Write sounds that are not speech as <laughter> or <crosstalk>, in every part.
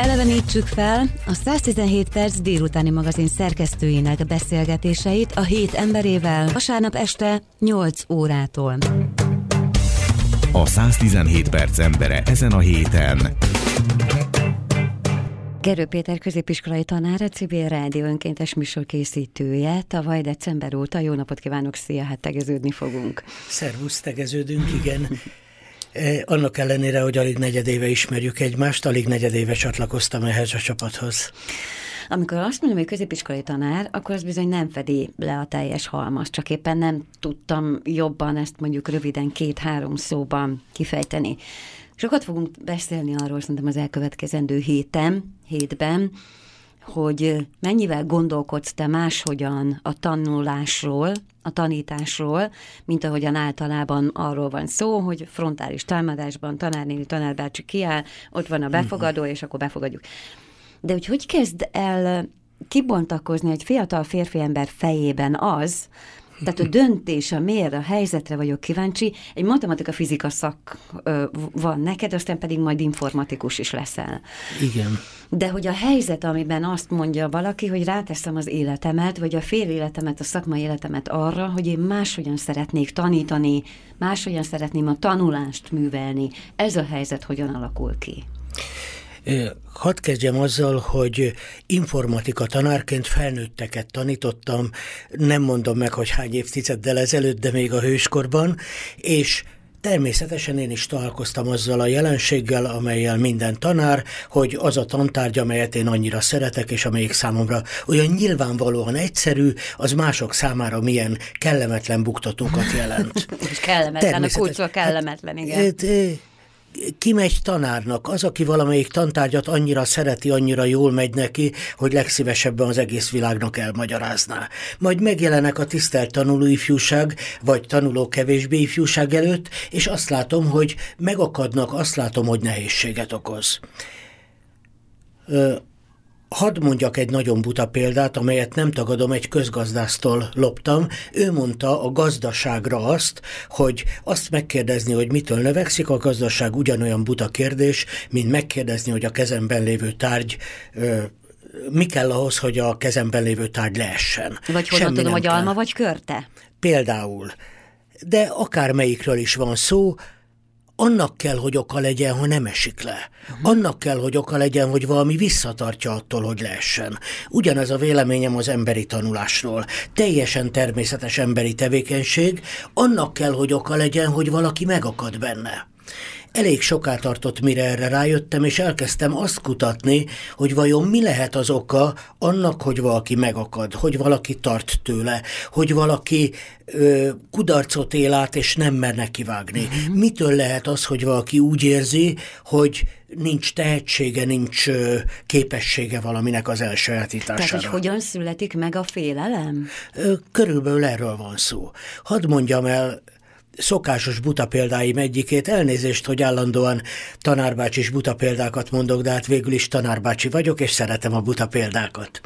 Elevenítsük fel a 117 perc délutáni magazin szerkesztőinek beszélgetéseit a hét emberével vasárnap este 8 órától. A 117 perc embere ezen a héten. Gerő Péter középiskolai tanár, a Civil Rádió önkéntes műsorkészítője. Tavaly december óta jó napot kívánok, szia, hát tegeződni fogunk. Szervusz, tegeződünk, igen. Eh, annak ellenére, hogy alig negyedéve ismerjük egymást, alig negyedéve csatlakoztam ehhez a csapathoz. Amikor azt mondom, hogy középiskolai tanár, akkor az bizony nem fedi le a teljes halmaz, csak éppen nem tudtam jobban ezt mondjuk röviden két-három szóban kifejteni. Sokat fogunk beszélni arról szerintem az elkövetkezendő héten, hétben, hogy mennyivel gondolkodsz te máshogyan a tanulásról, a tanításról, mint ahogyan általában arról van szó, hogy frontális támadásban tanárnéni, tanárbácsi kiáll, ott van a befogadó, és akkor befogadjuk. De hogy hogy kezd el kibontakozni egy fiatal férfi ember fejében az, tehát a döntés, a miért, a helyzetre vagyok kíváncsi. Egy matematika-fizika szak ö, van neked, aztán pedig majd informatikus is leszel. Igen. De hogy a helyzet, amiben azt mondja valaki, hogy ráteszem az életemet, vagy a fél életemet, a szakmai életemet arra, hogy én máshogyan szeretnék tanítani, máshogyan szeretném a tanulást művelni. Ez a helyzet hogyan alakul ki? Hadd kezdjem azzal, hogy informatika tanárként felnőtteket tanítottam, nem mondom meg, hogy hány évtizeddel ezelőtt, de még a hőskorban, és Természetesen én is találkoztam azzal a jelenséggel, amelyel minden tanár, hogy az a tantárgy, amelyet én annyira szeretek, és amelyik számomra olyan nyilvánvalóan egyszerű, az mások számára milyen kellemetlen buktatókat jelent. és <laughs> kellemetlen, a kulcsol kellemetlen, igen. Hát, kimegy tanárnak, az, aki valamelyik tantárgyat annyira szereti, annyira jól megy neki, hogy legszívesebben az egész világnak elmagyarázná. Majd megjelenek a tisztelt tanuló ifjúság, vagy tanuló kevésbé ifjúság előtt, és azt látom, hogy megakadnak, azt látom, hogy nehézséget okoz. Hadd mondjak egy nagyon buta példát, amelyet nem tagadom, egy közgazdásztól loptam. Ő mondta a gazdaságra azt, hogy azt megkérdezni, hogy mitől növekszik, a gazdaság ugyanolyan buta kérdés, mint megkérdezni, hogy a kezemben lévő tárgy ö, mi kell ahhoz, hogy a kezemben lévő tárgy leessen. Vagy honnan tudom, hogy kell. alma vagy körte? Például. De akármelyikről is van szó, annak kell, hogy oka legyen, ha nem esik le. Annak kell, hogy oka legyen, hogy valami visszatartja attól, hogy leessen. Ugyanez a véleményem az emberi tanulásról. Teljesen természetes emberi tevékenység, annak kell, hogy oka legyen, hogy valaki megakad benne. Elég soká tartott, mire erre rájöttem, és elkezdtem azt kutatni, hogy vajon mi lehet az oka annak, hogy valaki megakad, hogy valaki tart tőle, hogy valaki ö, kudarcot él át, és nem mer nekivágni. Uh-huh. Mitől lehet az, hogy valaki úgy érzi, hogy nincs tehetsége, nincs ö, képessége valaminek az elsajátítására. Tehát, hogy hogyan születik meg a félelem? Ö, körülbelül erről van szó. Hadd mondjam el szokásos buta példáim egyikét, elnézést, hogy állandóan tanárbácsi és buta példákat mondok, de hát végül is tanárbácsi vagyok, és szeretem a buta példákat.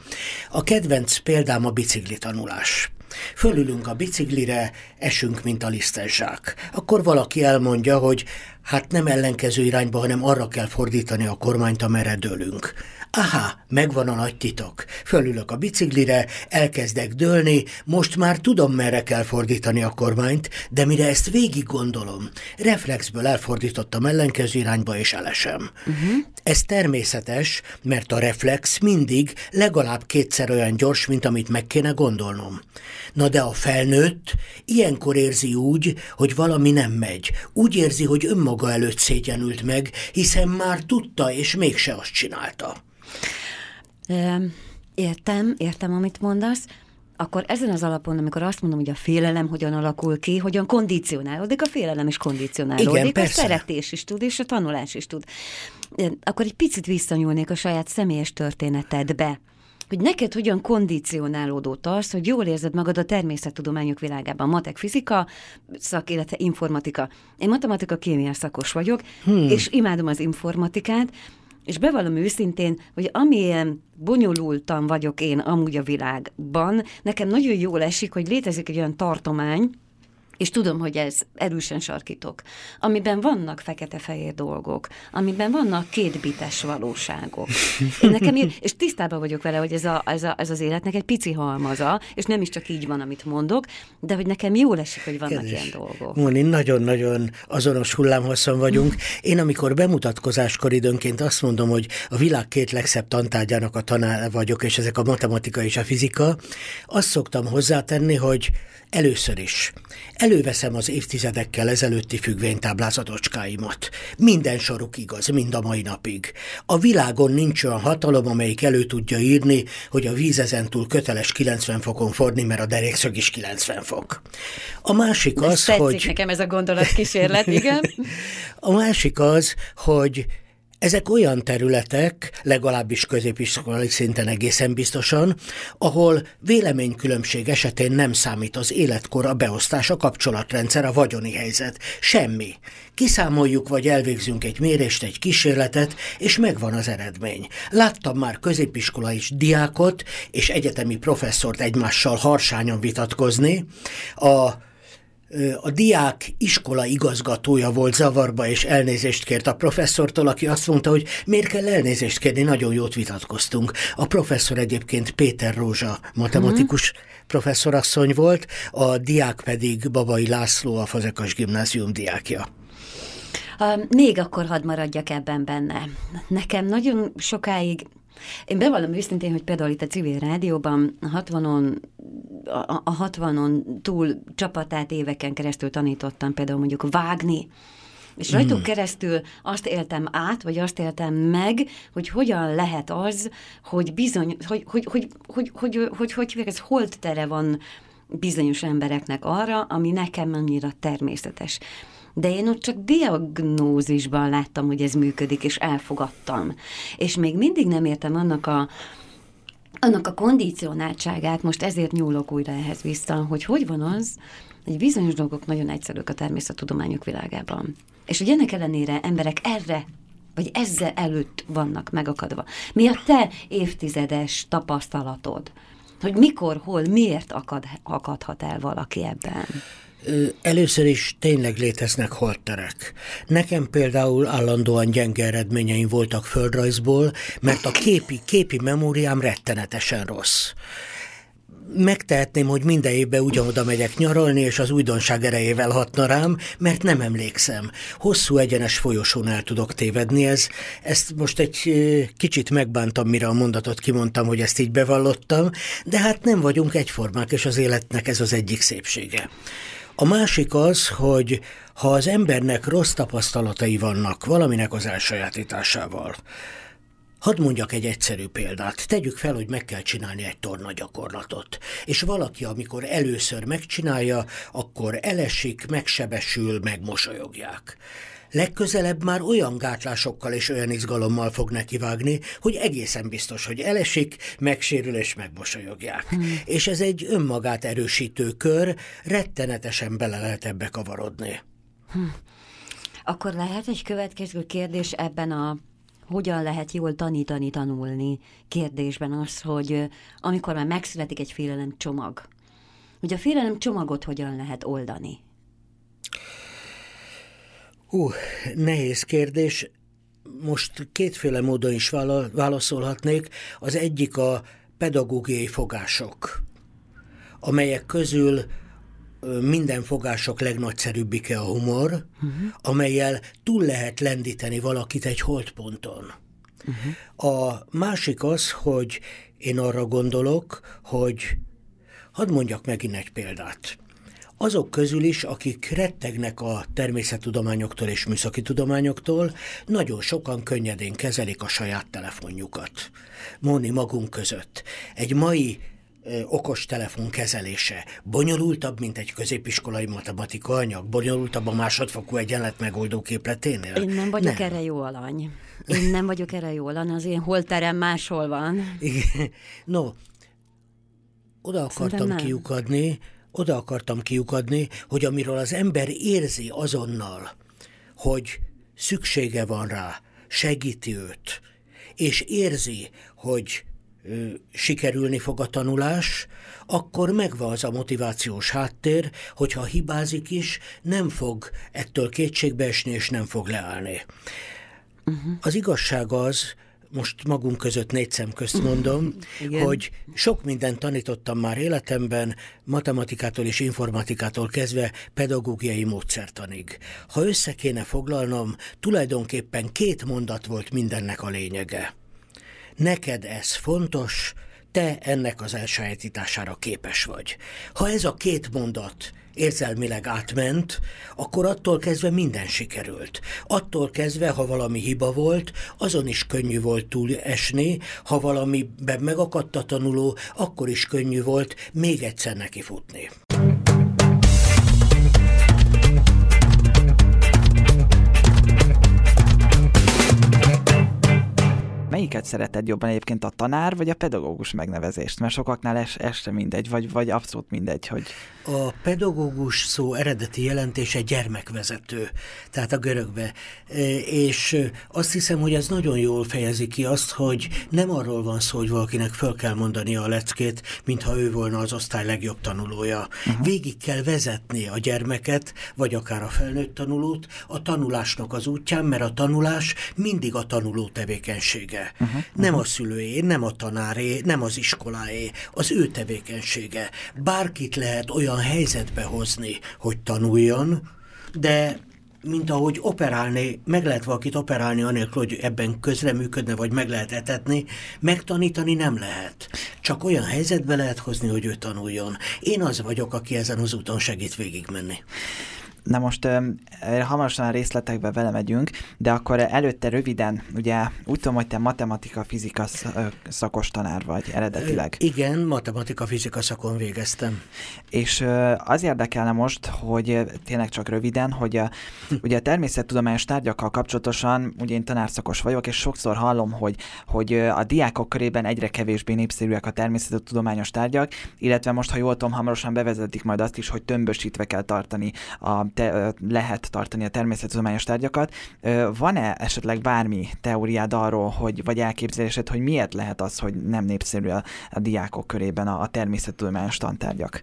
A kedvenc példám a bicikli tanulás. Fölülünk a biciklire, esünk, mint a lisztenzsák. Akkor valaki elmondja, hogy hát nem ellenkező irányba, hanem arra kell fordítani a kormányt, amerre dőlünk. Aha, megvan a nagy titok. Fölülök a biciklire, elkezdek dőlni, most már tudom, merre kell fordítani a kormányt, de mire ezt végig gondolom, reflexből elfordítottam ellenkező irányba és elesem. Uh-huh. Ez természetes, mert a reflex mindig legalább kétszer olyan gyors, mint amit meg kéne gondolnom. Na de a felnőtt ilyenkor érzi úgy, hogy valami nem megy. Úgy érzi, hogy önmaga előtt szégyenült meg, hiszen már tudta, és mégse azt csinálta. Értem, értem, amit mondasz. Akkor ezen az alapon, amikor azt mondom, hogy a félelem hogyan alakul ki, hogyan kondicionálódik, a félelem is kondicionálódik, Igen, persze. a szeretés is tud, és a tanulás is tud. Akkor egy picit visszanyúlnék a saját személyes történetedbe hogy neked hogyan kondicionálódott az, hogy jól érzed magad a természettudományok világában, matek, fizika, szak, illetve informatika. Én matematika, kémia szakos vagyok, hmm. és imádom az informatikát, és bevallom őszintén, hogy amilyen bonyolultan vagyok én amúgy a világban, nekem nagyon jól esik, hogy létezik egy olyan tartomány, és tudom, hogy ez erősen sarkítok, amiben vannak fekete-fehér dolgok, amiben vannak kétbites valóságok. Én nekem, és tisztában vagyok vele, hogy ez, a, ez, a, ez az életnek egy pici halmaza, és nem is csak így van, amit mondok, de hogy nekem jól esik, hogy vannak Kedves. ilyen dolgok. Móni, nagyon-nagyon azonos hullámhosszon vagyunk. Én, amikor bemutatkozáskor időnként azt mondom, hogy a világ két legszebb tantárgyának a tanár vagyok, és ezek a matematika és a fizika, azt szoktam hozzátenni, hogy először is Előveszem az évtizedekkel ezelőtti függvénytáblázatocskáimat. Minden soruk igaz, mind a mai napig. A világon nincs olyan hatalom, amelyik elő tudja írni, hogy a víz ezentúl köteles 90 fokon fordni, mert a derékszög is 90 fok. <laughs> A másik az, hogy... nekem ez a gondolatkísérlet, igen. a másik az, hogy ezek olyan területek, legalábbis középiskolai szinten egészen biztosan, ahol véleménykülönbség esetén nem számít az életkor, a beosztás, a kapcsolatrendszer, a vagyoni helyzet. Semmi. Kiszámoljuk, vagy elvégzünk egy mérést, egy kísérletet, és megvan az eredmény. Láttam már középiskolai diákot és egyetemi professzort egymással harsányan vitatkozni. A a diák iskola igazgatója volt zavarba, és elnézést kért a professzortól, aki azt mondta, hogy miért kell elnézést kérni, nagyon jót vitatkoztunk. A professzor egyébként Péter Rózsa, matematikus uh-huh. professzorasszony volt, a diák pedig Babai László, a Fazekas Gimnázium diákja. Még akkor hadd maradjak ebben benne. Nekem nagyon sokáig én bevallom őszintén, hogy például itt a civil rádióban a 60-on, a, a 60-on túl csapatát éveken keresztül tanítottam például mondjuk vágni, és rajtuk mm. keresztül azt éltem át, vagy azt éltem meg, hogy hogyan lehet az, hogy bizony, hogy, hogy, hogy, hogy, hogy, hogy, hogy, hogy, hogy ez holt tere van bizonyos embereknek arra, ami nekem annyira természetes de én ott csak diagnózisban láttam, hogy ez működik, és elfogadtam. És még mindig nem értem annak a, annak a kondicionáltságát, most ezért nyúlok újra ehhez vissza, hogy hogy van az, hogy bizonyos dolgok nagyon egyszerűek a természettudományok világában. És hogy ennek ellenére emberek erre vagy ezzel előtt vannak megakadva. Mi a te évtizedes tapasztalatod? Hogy mikor, hol, miért akad, akadhat el valaki ebben? Először is tényleg léteznek holterek. Nekem például állandóan gyenge eredményeim voltak földrajzból, mert a képi, képi memóriám rettenetesen rossz megtehetném, hogy minden évben ugyanoda megyek nyaralni, és az újdonság erejével hatna rám, mert nem emlékszem. Hosszú egyenes folyosón el tudok tévedni. Ez, ezt most egy kicsit megbántam, mire a mondatot kimondtam, hogy ezt így bevallottam, de hát nem vagyunk egyformák, és az életnek ez az egyik szépsége. A másik az, hogy ha az embernek rossz tapasztalatai vannak valaminek az elsajátításával, Hadd mondjak egy egyszerű példát. Tegyük fel, hogy meg kell csinálni egy torna gyakorlatot. És valaki, amikor először megcsinálja, akkor elesik, megsebesül, megmosolyogják legközelebb már olyan gátlásokkal és olyan izgalommal fog nekivágni, hogy egészen biztos, hogy elesik, megsérül és megmosolyogják. Hmm. És ez egy önmagát erősítő kör, rettenetesen bele lehet ebbe kavarodni. Hmm. Akkor lehet egy következő kérdés ebben a hogyan lehet jól tanítani, tanulni kérdésben az, hogy amikor már megszületik egy félelem csomag, hogy a félelem csomagot hogyan lehet oldani? Hú, nehéz kérdés. Most kétféle módon is válaszolhatnék. Az egyik a pedagógiai fogások, amelyek közül minden fogások legnagyszerűbbike a humor, uh-huh. amelyel túl lehet lendíteni valakit egy holdponton. Uh-huh. A másik az, hogy én arra gondolok, hogy hadd mondjak megint egy példát azok közül is, akik rettegnek a természettudományoktól és műszaki tudományoktól, nagyon sokan könnyedén kezelik a saját telefonjukat. Móni magunk között. Egy mai okos telefon kezelése bonyolultabb, mint egy középiskolai matematika anyag? Bonyolultabb a másodfokú egyenlet megoldó képleténél? Én nem vagyok nem. erre jó alany. Én nem vagyok erre jó alany, az én holterem máshol van. Igen. No, oda akartam kiukadni, oda akartam kiukadni, hogy amiről az ember érzi azonnal, hogy szüksége van rá, segíti őt, és érzi, hogy sikerülni fog a tanulás, akkor megvan az a motivációs háttér, hogyha hibázik is, nem fog ettől kétségbe esni, és nem fog leállni. Uh-huh. Az igazság az, most magunk között négy szem közt mondom, <laughs> Igen. hogy sok mindent tanítottam már életemben, matematikától és informatikától kezdve pedagógiai módszertanig. Ha össze kéne foglalnom, tulajdonképpen két mondat volt mindennek a lényege. Neked ez fontos, te ennek az elsajátítására képes vagy. Ha ez a két mondat érzelmileg átment, akkor attól kezdve minden sikerült. Attól kezdve, ha valami hiba volt, azon is könnyű volt túl esni, ha valamiben megakadt a tanuló, akkor is könnyű volt még egyszer neki Melyiket szereted jobban egyébként a tanár vagy a pedagógus megnevezést? Mert sokaknál ez, ez sem mindegy, vagy, vagy abszolút mindegy, hogy... A pedagógus szó eredeti jelentése gyermekvezető, tehát a görögbe. E, és azt hiszem, hogy ez nagyon jól fejezi ki azt, hogy nem arról van szó, hogy valakinek föl kell mondani a leckét, mintha ő volna az osztály legjobb tanulója. Uh-huh. Végig kell vezetni a gyermeket, vagy akár a felnőtt tanulót a tanulásnak az útján, mert a tanulás mindig a tanuló tevékenysége. Uh-huh. Nem a szülőé, nem a tanáré, nem az iskoláé, az ő tevékenysége. Bárkit lehet olyan helyzetbe hozni, hogy tanuljon, de mint ahogy operálni, meg lehet valakit operálni anélkül, hogy ebben közreműködne, vagy meg lehet etetni, megtanítani nem lehet. Csak olyan helyzetbe lehet hozni, hogy ő tanuljon. Én az vagyok, aki ezen az úton segít végigmenni. Na most hamarosan a részletekbe vele megyünk, de akkor előtte röviden, ugye úgy tudom, hogy te matematika-fizika szakos tanár vagy eredetileg. Igen, matematika-fizika szakon végeztem. És az érdekelne most, hogy tényleg csak röviden, hogy a, ugye a természettudományos tárgyakkal kapcsolatosan, ugye én tanárszakos vagyok, és sokszor hallom, hogy, hogy a diákok körében egyre kevésbé népszerűek a természettudományos tárgyak, illetve most, ha jól tudom, hamarosan bevezetik majd azt is, hogy tömbösítve kell tartani a te, lehet tartani a természettudományos tárgyakat. Van-e esetleg bármi teóriád arról, hogy, vagy elképzelésed, hogy miért lehet az, hogy nem népszerű a, a diákok körében a, a természettudományos tantárgyak?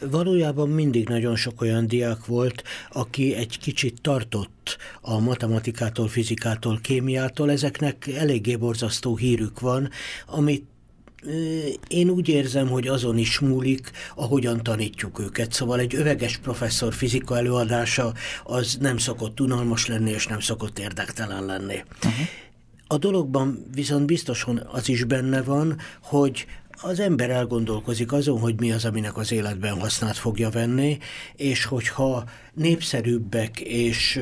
Valójában mindig nagyon sok olyan diák volt, aki egy kicsit tartott a matematikától, fizikától, kémiától. Ezeknek eléggé borzasztó hírük van, amit én úgy érzem, hogy azon is múlik, ahogyan tanítjuk őket. Szóval egy öveges professzor fizika előadása az nem szokott unalmas lenni, és nem szokott érdektelen lenni. Uh-huh. A dologban viszont biztosan az is benne van, hogy az ember elgondolkozik azon, hogy mi az, aminek az életben hasznát fogja venni, és hogyha népszerűbbek és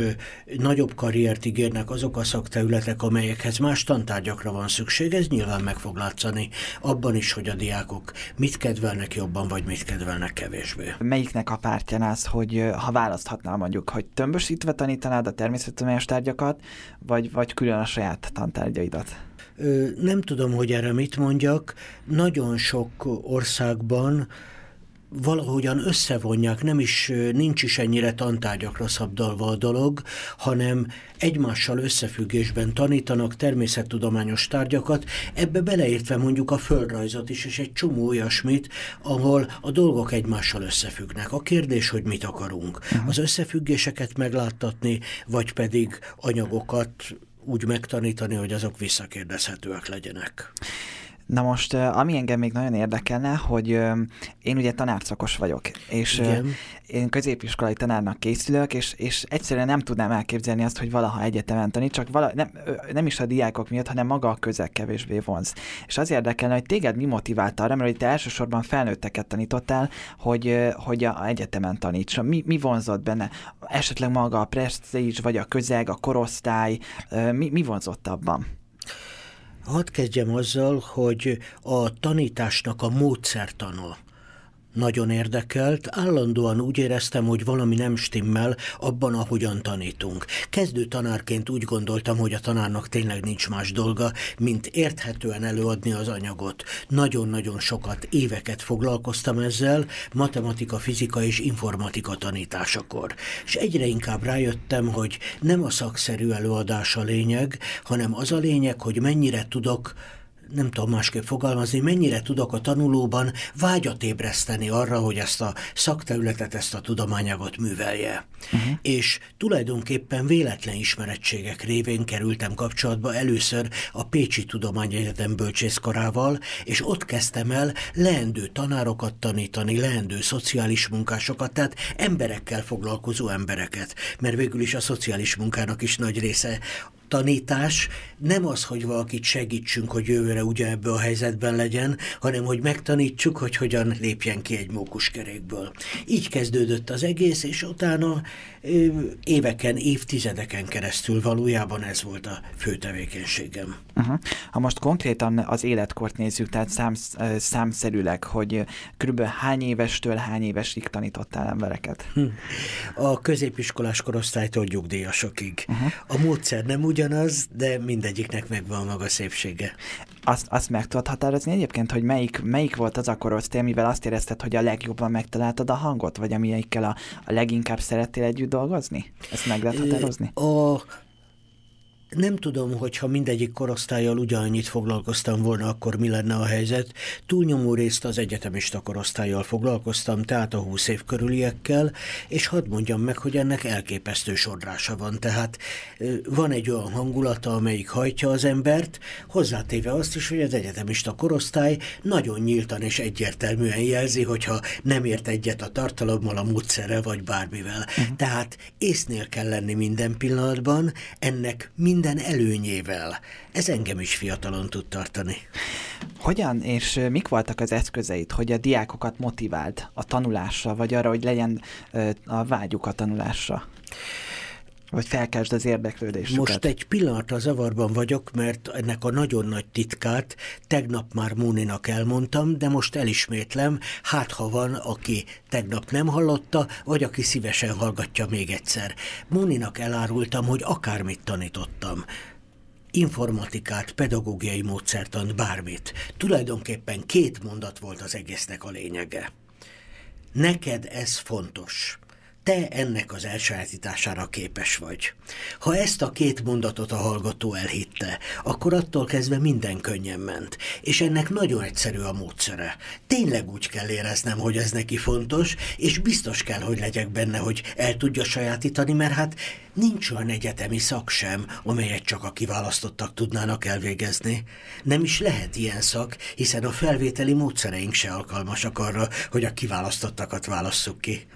nagyobb karriert ígérnek azok a szakterületek, amelyekhez más tantárgyakra van szükség, ez nyilván meg fog látszani abban is, hogy a diákok mit kedvelnek jobban, vagy mit kedvelnek kevésbé. Melyiknek a pártján az, hogy ha választhatnál mondjuk, hogy tömbösítve tanítanád a természettudományos tárgyakat, vagy, vagy külön a saját tantárgyaidat? Nem tudom, hogy erre mit mondjak. Nagyon sok országban valahogyan összevonják, nem is, nincs is ennyire tantárgyakra szabdalva a dolog, hanem egymással összefüggésben tanítanak természettudományos tárgyakat, ebbe beleértve mondjuk a földrajzot is, és egy csomó olyasmit, ahol a dolgok egymással összefüggnek. A kérdés, hogy mit akarunk. Uh-huh. Az összefüggéseket megláttatni, vagy pedig anyagokat úgy megtanítani, hogy azok visszakérdezhetőek legyenek. Na most, ami engem még nagyon érdekelne, hogy én ugye tanárszakos vagyok, és Igen. én középiskolai tanárnak készülök, és, és egyszerűen nem tudnám elképzelni azt, hogy valaha egyetemen tanít, csak vala, nem, nem is a diákok miatt, hanem maga a közeg kevésbé vonz. És az érdekelne, hogy téged mi motivált arra, mert hogy te elsősorban felnőtteket tanítottál, hogy, hogy a, egyetemen taníts. Mi, mi vonzott benne? Esetleg maga a prestige, vagy a közeg, a korosztály, mi, mi vonzott abban? Hadd kezdjem azzal, hogy a tanításnak a módszertana nagyon érdekelt, állandóan úgy éreztem, hogy valami nem stimmel abban, ahogyan tanítunk. Kezdő tanárként úgy gondoltam, hogy a tanárnak tényleg nincs más dolga, mint érthetően előadni az anyagot. Nagyon-nagyon sokat, éveket foglalkoztam ezzel, matematika, fizika és informatika tanításakor. És egyre inkább rájöttem, hogy nem a szakszerű előadás a lényeg, hanem az a lényeg, hogy mennyire tudok nem tudom másképp fogalmazni, mennyire tudok a tanulóban vágyat ébreszteni arra, hogy ezt a szakterületet, ezt a tudományagot művelje. Uh-huh. És tulajdonképpen véletlen ismerettségek révén kerültem kapcsolatba először a Pécsi Tudományegyetem bölcsészkarával, és ott kezdtem el leendő tanárokat tanítani, leendő szociális munkásokat, tehát emberekkel foglalkozó embereket, mert végül is a szociális munkának is nagy része tanítás nem az, hogy valakit segítsünk, hogy jövőre ugye ebbe a helyzetben legyen, hanem hogy megtanítsuk, hogy hogyan lépjen ki egy mókuskerékből. Így kezdődött az egész, és utána éveken, évtizedeken keresztül valójában ez volt a fő tevékenységem. Uh-huh. Ha most konkrétan az életkort nézzük, tehát szám, számszerűleg, hogy kb. hány évestől hány évesig tanítottál embereket? Hm. A középiskolás korosztálytól nyugdíjasokig. Uh-huh. A módszer nem ugyanaz, de mindegyiknek megvan a maga szépsége. Azt, azt meg tudod határozni egyébként, hogy melyik, melyik volt az a korosztály, amivel azt érezted, hogy a legjobban megtaláltad a hangot, vagy amelyikkel a, a leginkább szerettél együtt dolgozni? Ezt meg lehet határozni? A nem tudom, hogyha mindegyik korosztályjal ugyanannyit foglalkoztam volna, akkor mi lenne a helyzet. Túlnyomó részt az egyetemista korosztályjal foglalkoztam, tehát a 20 év körüliekkel, és hadd mondjam meg, hogy ennek elképesztő sodrása van. Tehát van egy olyan hangulata, amelyik hajtja az embert, hozzátéve azt is, hogy az egyetemista korosztály nagyon nyíltan és egyértelműen jelzi, hogyha nem ért egyet a tartalommal, a módszerrel vagy bármivel. Uh-huh. Tehát észnél kell lenni minden pillanatban, ennek mind minden előnyével. Ez engem is fiatalon tud tartani. Hogyan és mik voltak az eszközeid, hogy a diákokat motiváld a tanulásra, vagy arra, hogy legyen a vágyuk a tanulásra? Vagy felkesd az érdeklődésüket. Most egy pillanatra zavarban vagyok, mert ennek a nagyon nagy titkát tegnap már Múninak elmondtam, de most elismétlem, hát ha van, aki tegnap nem hallotta, vagy aki szívesen hallgatja még egyszer. Múninak elárultam, hogy akármit tanítottam informatikát, pedagógiai módszertant, bármit. Tulajdonképpen két mondat volt az egésznek a lényege. Neked ez fontos te ennek az elsajátítására képes vagy. Ha ezt a két mondatot a hallgató elhitte, akkor attól kezdve minden könnyen ment, és ennek nagyon egyszerű a módszere. Tényleg úgy kell éreznem, hogy ez neki fontos, és biztos kell, hogy legyek benne, hogy el tudja sajátítani, mert hát nincs olyan egyetemi szak sem, amelyet csak a kiválasztottak tudnának elvégezni. Nem is lehet ilyen szak, hiszen a felvételi módszereink se alkalmasak arra, hogy a kiválasztottakat válasszuk ki.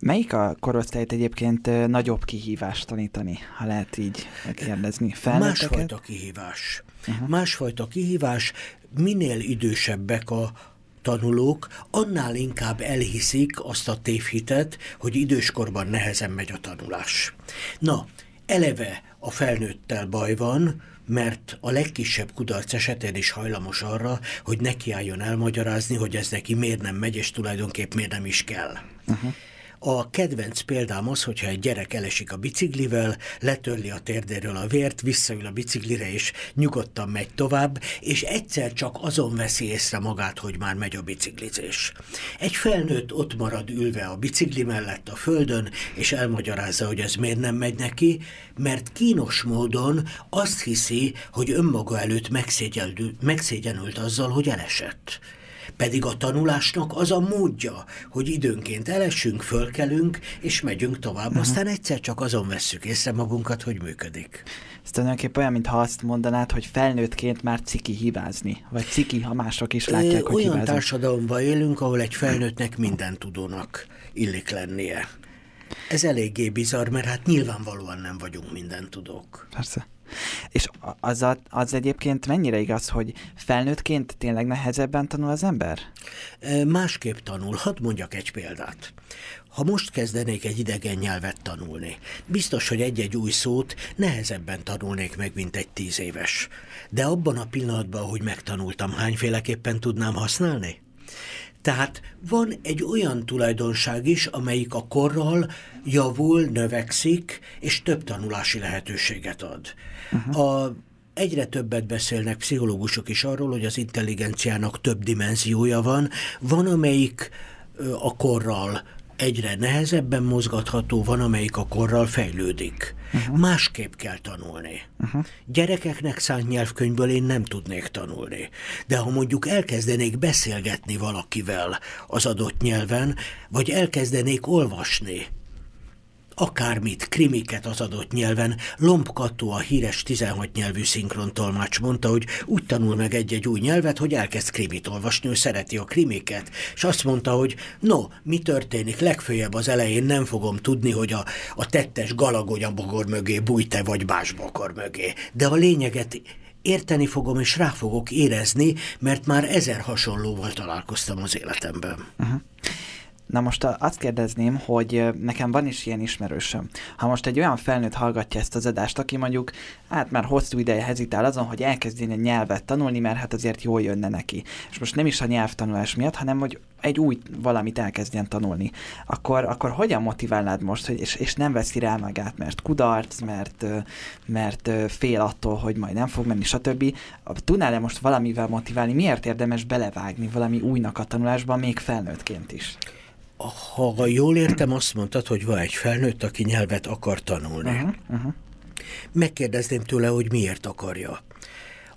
Melyik a korosztályt egyébként nagyobb kihívás tanítani, ha lehet így kérdezni? Másfajta kihívás. Uh-huh. Másfajta kihívás, minél idősebbek a tanulók, annál inkább elhiszik azt a tévhitet, hogy időskorban nehezen megy a tanulás. Na, eleve a felnőttel baj van, mert a legkisebb kudarc esetén is hajlamos arra, hogy nekiálljon elmagyarázni, hogy ez neki miért nem megy, és tulajdonképp miért nem is kell. Uh-huh. A kedvenc példám az, hogyha egy gyerek elesik a biciklivel, letörli a térdéről a vért, visszaül a biciklire és nyugodtan megy tovább, és egyszer csak azon veszi észre magát, hogy már megy a biciklizés. Egy felnőtt ott marad ülve a bicikli mellett a földön, és elmagyarázza, hogy ez miért nem megy neki, mert kínos módon azt hiszi, hogy önmaga előtt megszégyenült azzal, hogy elesett. Pedig a tanulásnak az a módja, hogy időnként elesünk, fölkelünk, és megyünk tovább. Uh-huh. Aztán egyszer csak azon vesszük észre magunkat, hogy működik. Ez tulajdonképpen olyan, mintha azt mondanád, hogy felnőttként már ciki hibázni, vagy ciki, ha mások is látják, é, hogy Olyan hibázunk. társadalomban élünk, ahol egy felnőttnek minden tudónak illik lennie. Ez eléggé bizarr, mert hát nyilvánvalóan nem vagyunk minden tudók. Persze. És az, a, az egyébként mennyire igaz, hogy felnőttként tényleg nehezebben tanul az ember? Másképp tanul. Hadd mondjak egy példát. Ha most kezdenék egy idegen nyelvet tanulni, biztos, hogy egy-egy új szót nehezebben tanulnék meg, mint egy tíz éves. De abban a pillanatban, hogy megtanultam, hányféleképpen tudnám használni? Tehát van egy olyan tulajdonság is, amelyik a korral javul, növekszik, és több tanulási lehetőséget ad. Uh-huh. A, egyre többet beszélnek pszichológusok is arról, hogy az intelligenciának több dimenziója van. Van, amelyik a korral egyre nehezebben mozgatható, van, amelyik a korral fejlődik. Uh-huh. Másképp kell tanulni. Uh-huh. Gyerekeknek szánt nyelvkönyvből én nem tudnék tanulni. De ha mondjuk elkezdenék beszélgetni valakivel az adott nyelven, vagy elkezdenék olvasni, akármit, krimiket az adott nyelven. Lombkató a híres 16 nyelvű szinkrontolmács mondta, hogy úgy tanul meg egy-egy új nyelvet, hogy elkezd krimit olvasni, ő szereti a krimiket. És azt mondta, hogy no, mi történik, legfőjebb az elején nem fogom tudni, hogy a, a tettes a bogor mögé bújte vagy básbokor mögé. De a lényeget érteni fogom és rá fogok érezni, mert már ezer hasonlóval találkoztam az életemben. Uh-huh. Na most azt kérdezném, hogy nekem van is ilyen ismerősöm. Ha most egy olyan felnőtt hallgatja ezt az adást, aki mondjuk hát már hosszú ideje hezitál azon, hogy elkezdjen egy nyelvet tanulni, mert hát azért jól jönne neki. És most nem is a nyelvtanulás miatt, hanem hogy egy új valamit elkezdjen tanulni. Akkor, akkor hogyan motiválnád most, hogy, és, és nem veszi rá magát, mert kudarc, mert, mert fél attól, hogy majd nem fog menni, stb. Tudnál-e most valamivel motiválni? Miért érdemes belevágni valami újnak a tanulásban, még felnőttként is? Ha jól értem, azt mondtad, hogy van egy felnőtt, aki nyelvet akar tanulni. Uh-huh, uh-huh. Megkérdezném tőle, hogy miért akarja.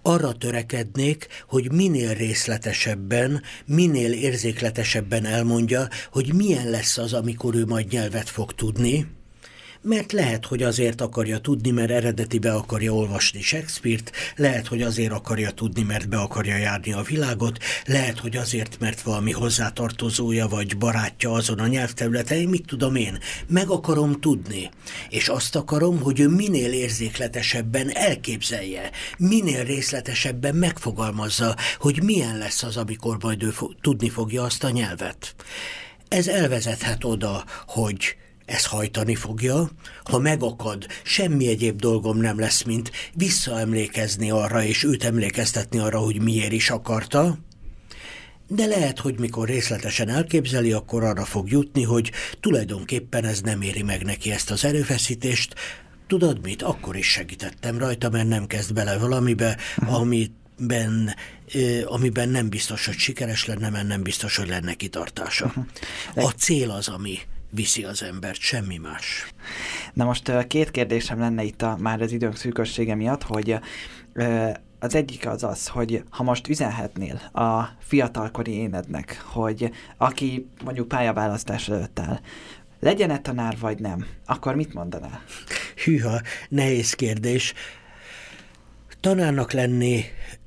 Arra törekednék, hogy minél részletesebben, minél érzékletesebben elmondja, hogy milyen lesz az, amikor ő majd nyelvet fog tudni, mert lehet, hogy azért akarja tudni, mert eredetibe akarja olvasni Shakespeare-t, lehet, hogy azért akarja tudni, mert be akarja járni a világot, lehet, hogy azért, mert valami hozzátartozója vagy barátja azon a nyelvterületen, mit tudom én, meg akarom tudni. És azt akarom, hogy ő minél érzékletesebben elképzelje, minél részletesebben megfogalmazza, hogy milyen lesz az, amikor majd ő fo- tudni fogja azt a nyelvet. Ez elvezethet oda, hogy ez hajtani fogja, ha megakad, semmi egyéb dolgom nem lesz, mint visszaemlékezni arra, és őt emlékeztetni arra, hogy miért is akarta, de lehet, hogy mikor részletesen elképzeli, akkor arra fog jutni, hogy tulajdonképpen ez nem éri meg neki ezt az erőfeszítést. Tudod mit? Akkor is segítettem rajta, mert nem kezd bele valamibe, amiben, amiben nem biztos, hogy sikeres lenne, mert nem biztos, hogy lenne kitartása. A cél az, ami viszi az embert, semmi más. Na most két kérdésem lenne itt a, már az időnk szűkössége miatt, hogy az egyik az az, hogy ha most üzenhetnél a fiatalkori énednek, hogy aki mondjuk pályaválasztás előtt áll, legyen-e tanár vagy nem, akkor mit mondanál? Hűha, nehéz kérdés. Tanárnak lenni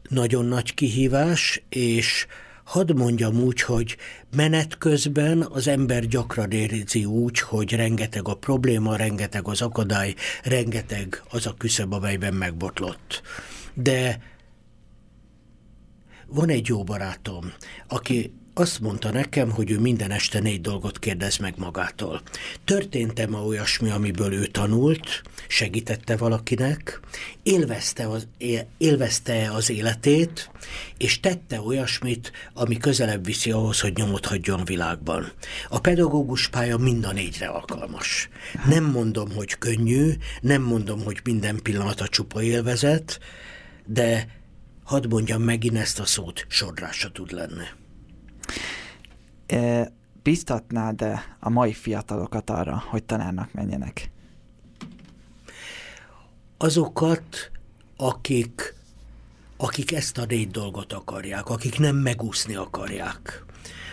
nagyon nagy kihívás, és Hadd mondjam úgy, hogy menet közben az ember gyakran érzi úgy, hogy rengeteg a probléma, rengeteg az akadály, rengeteg az a küszöb, amelyben megbotlott. De van egy jó barátom, aki azt mondta nekem, hogy ő minden este négy dolgot kérdez meg magától. Történt-e ma olyasmi, amiből ő tanult, segítette valakinek, élvezte az, élvezte az életét, és tette olyasmit, ami közelebb viszi ahhoz, hogy nyomot hagyjon világban. A pedagógus pálya mind a négyre alkalmas. Nem mondom, hogy könnyű, nem mondom, hogy minden pillanat a csupa élvezet, de hadd mondjam megint ezt a szót, sodrása tud lenni. Biztatnád-e a mai fiatalokat arra, hogy tanárnak menjenek? Azokat, akik, akik ezt a négy dolgot akarják, akik nem megúszni akarják.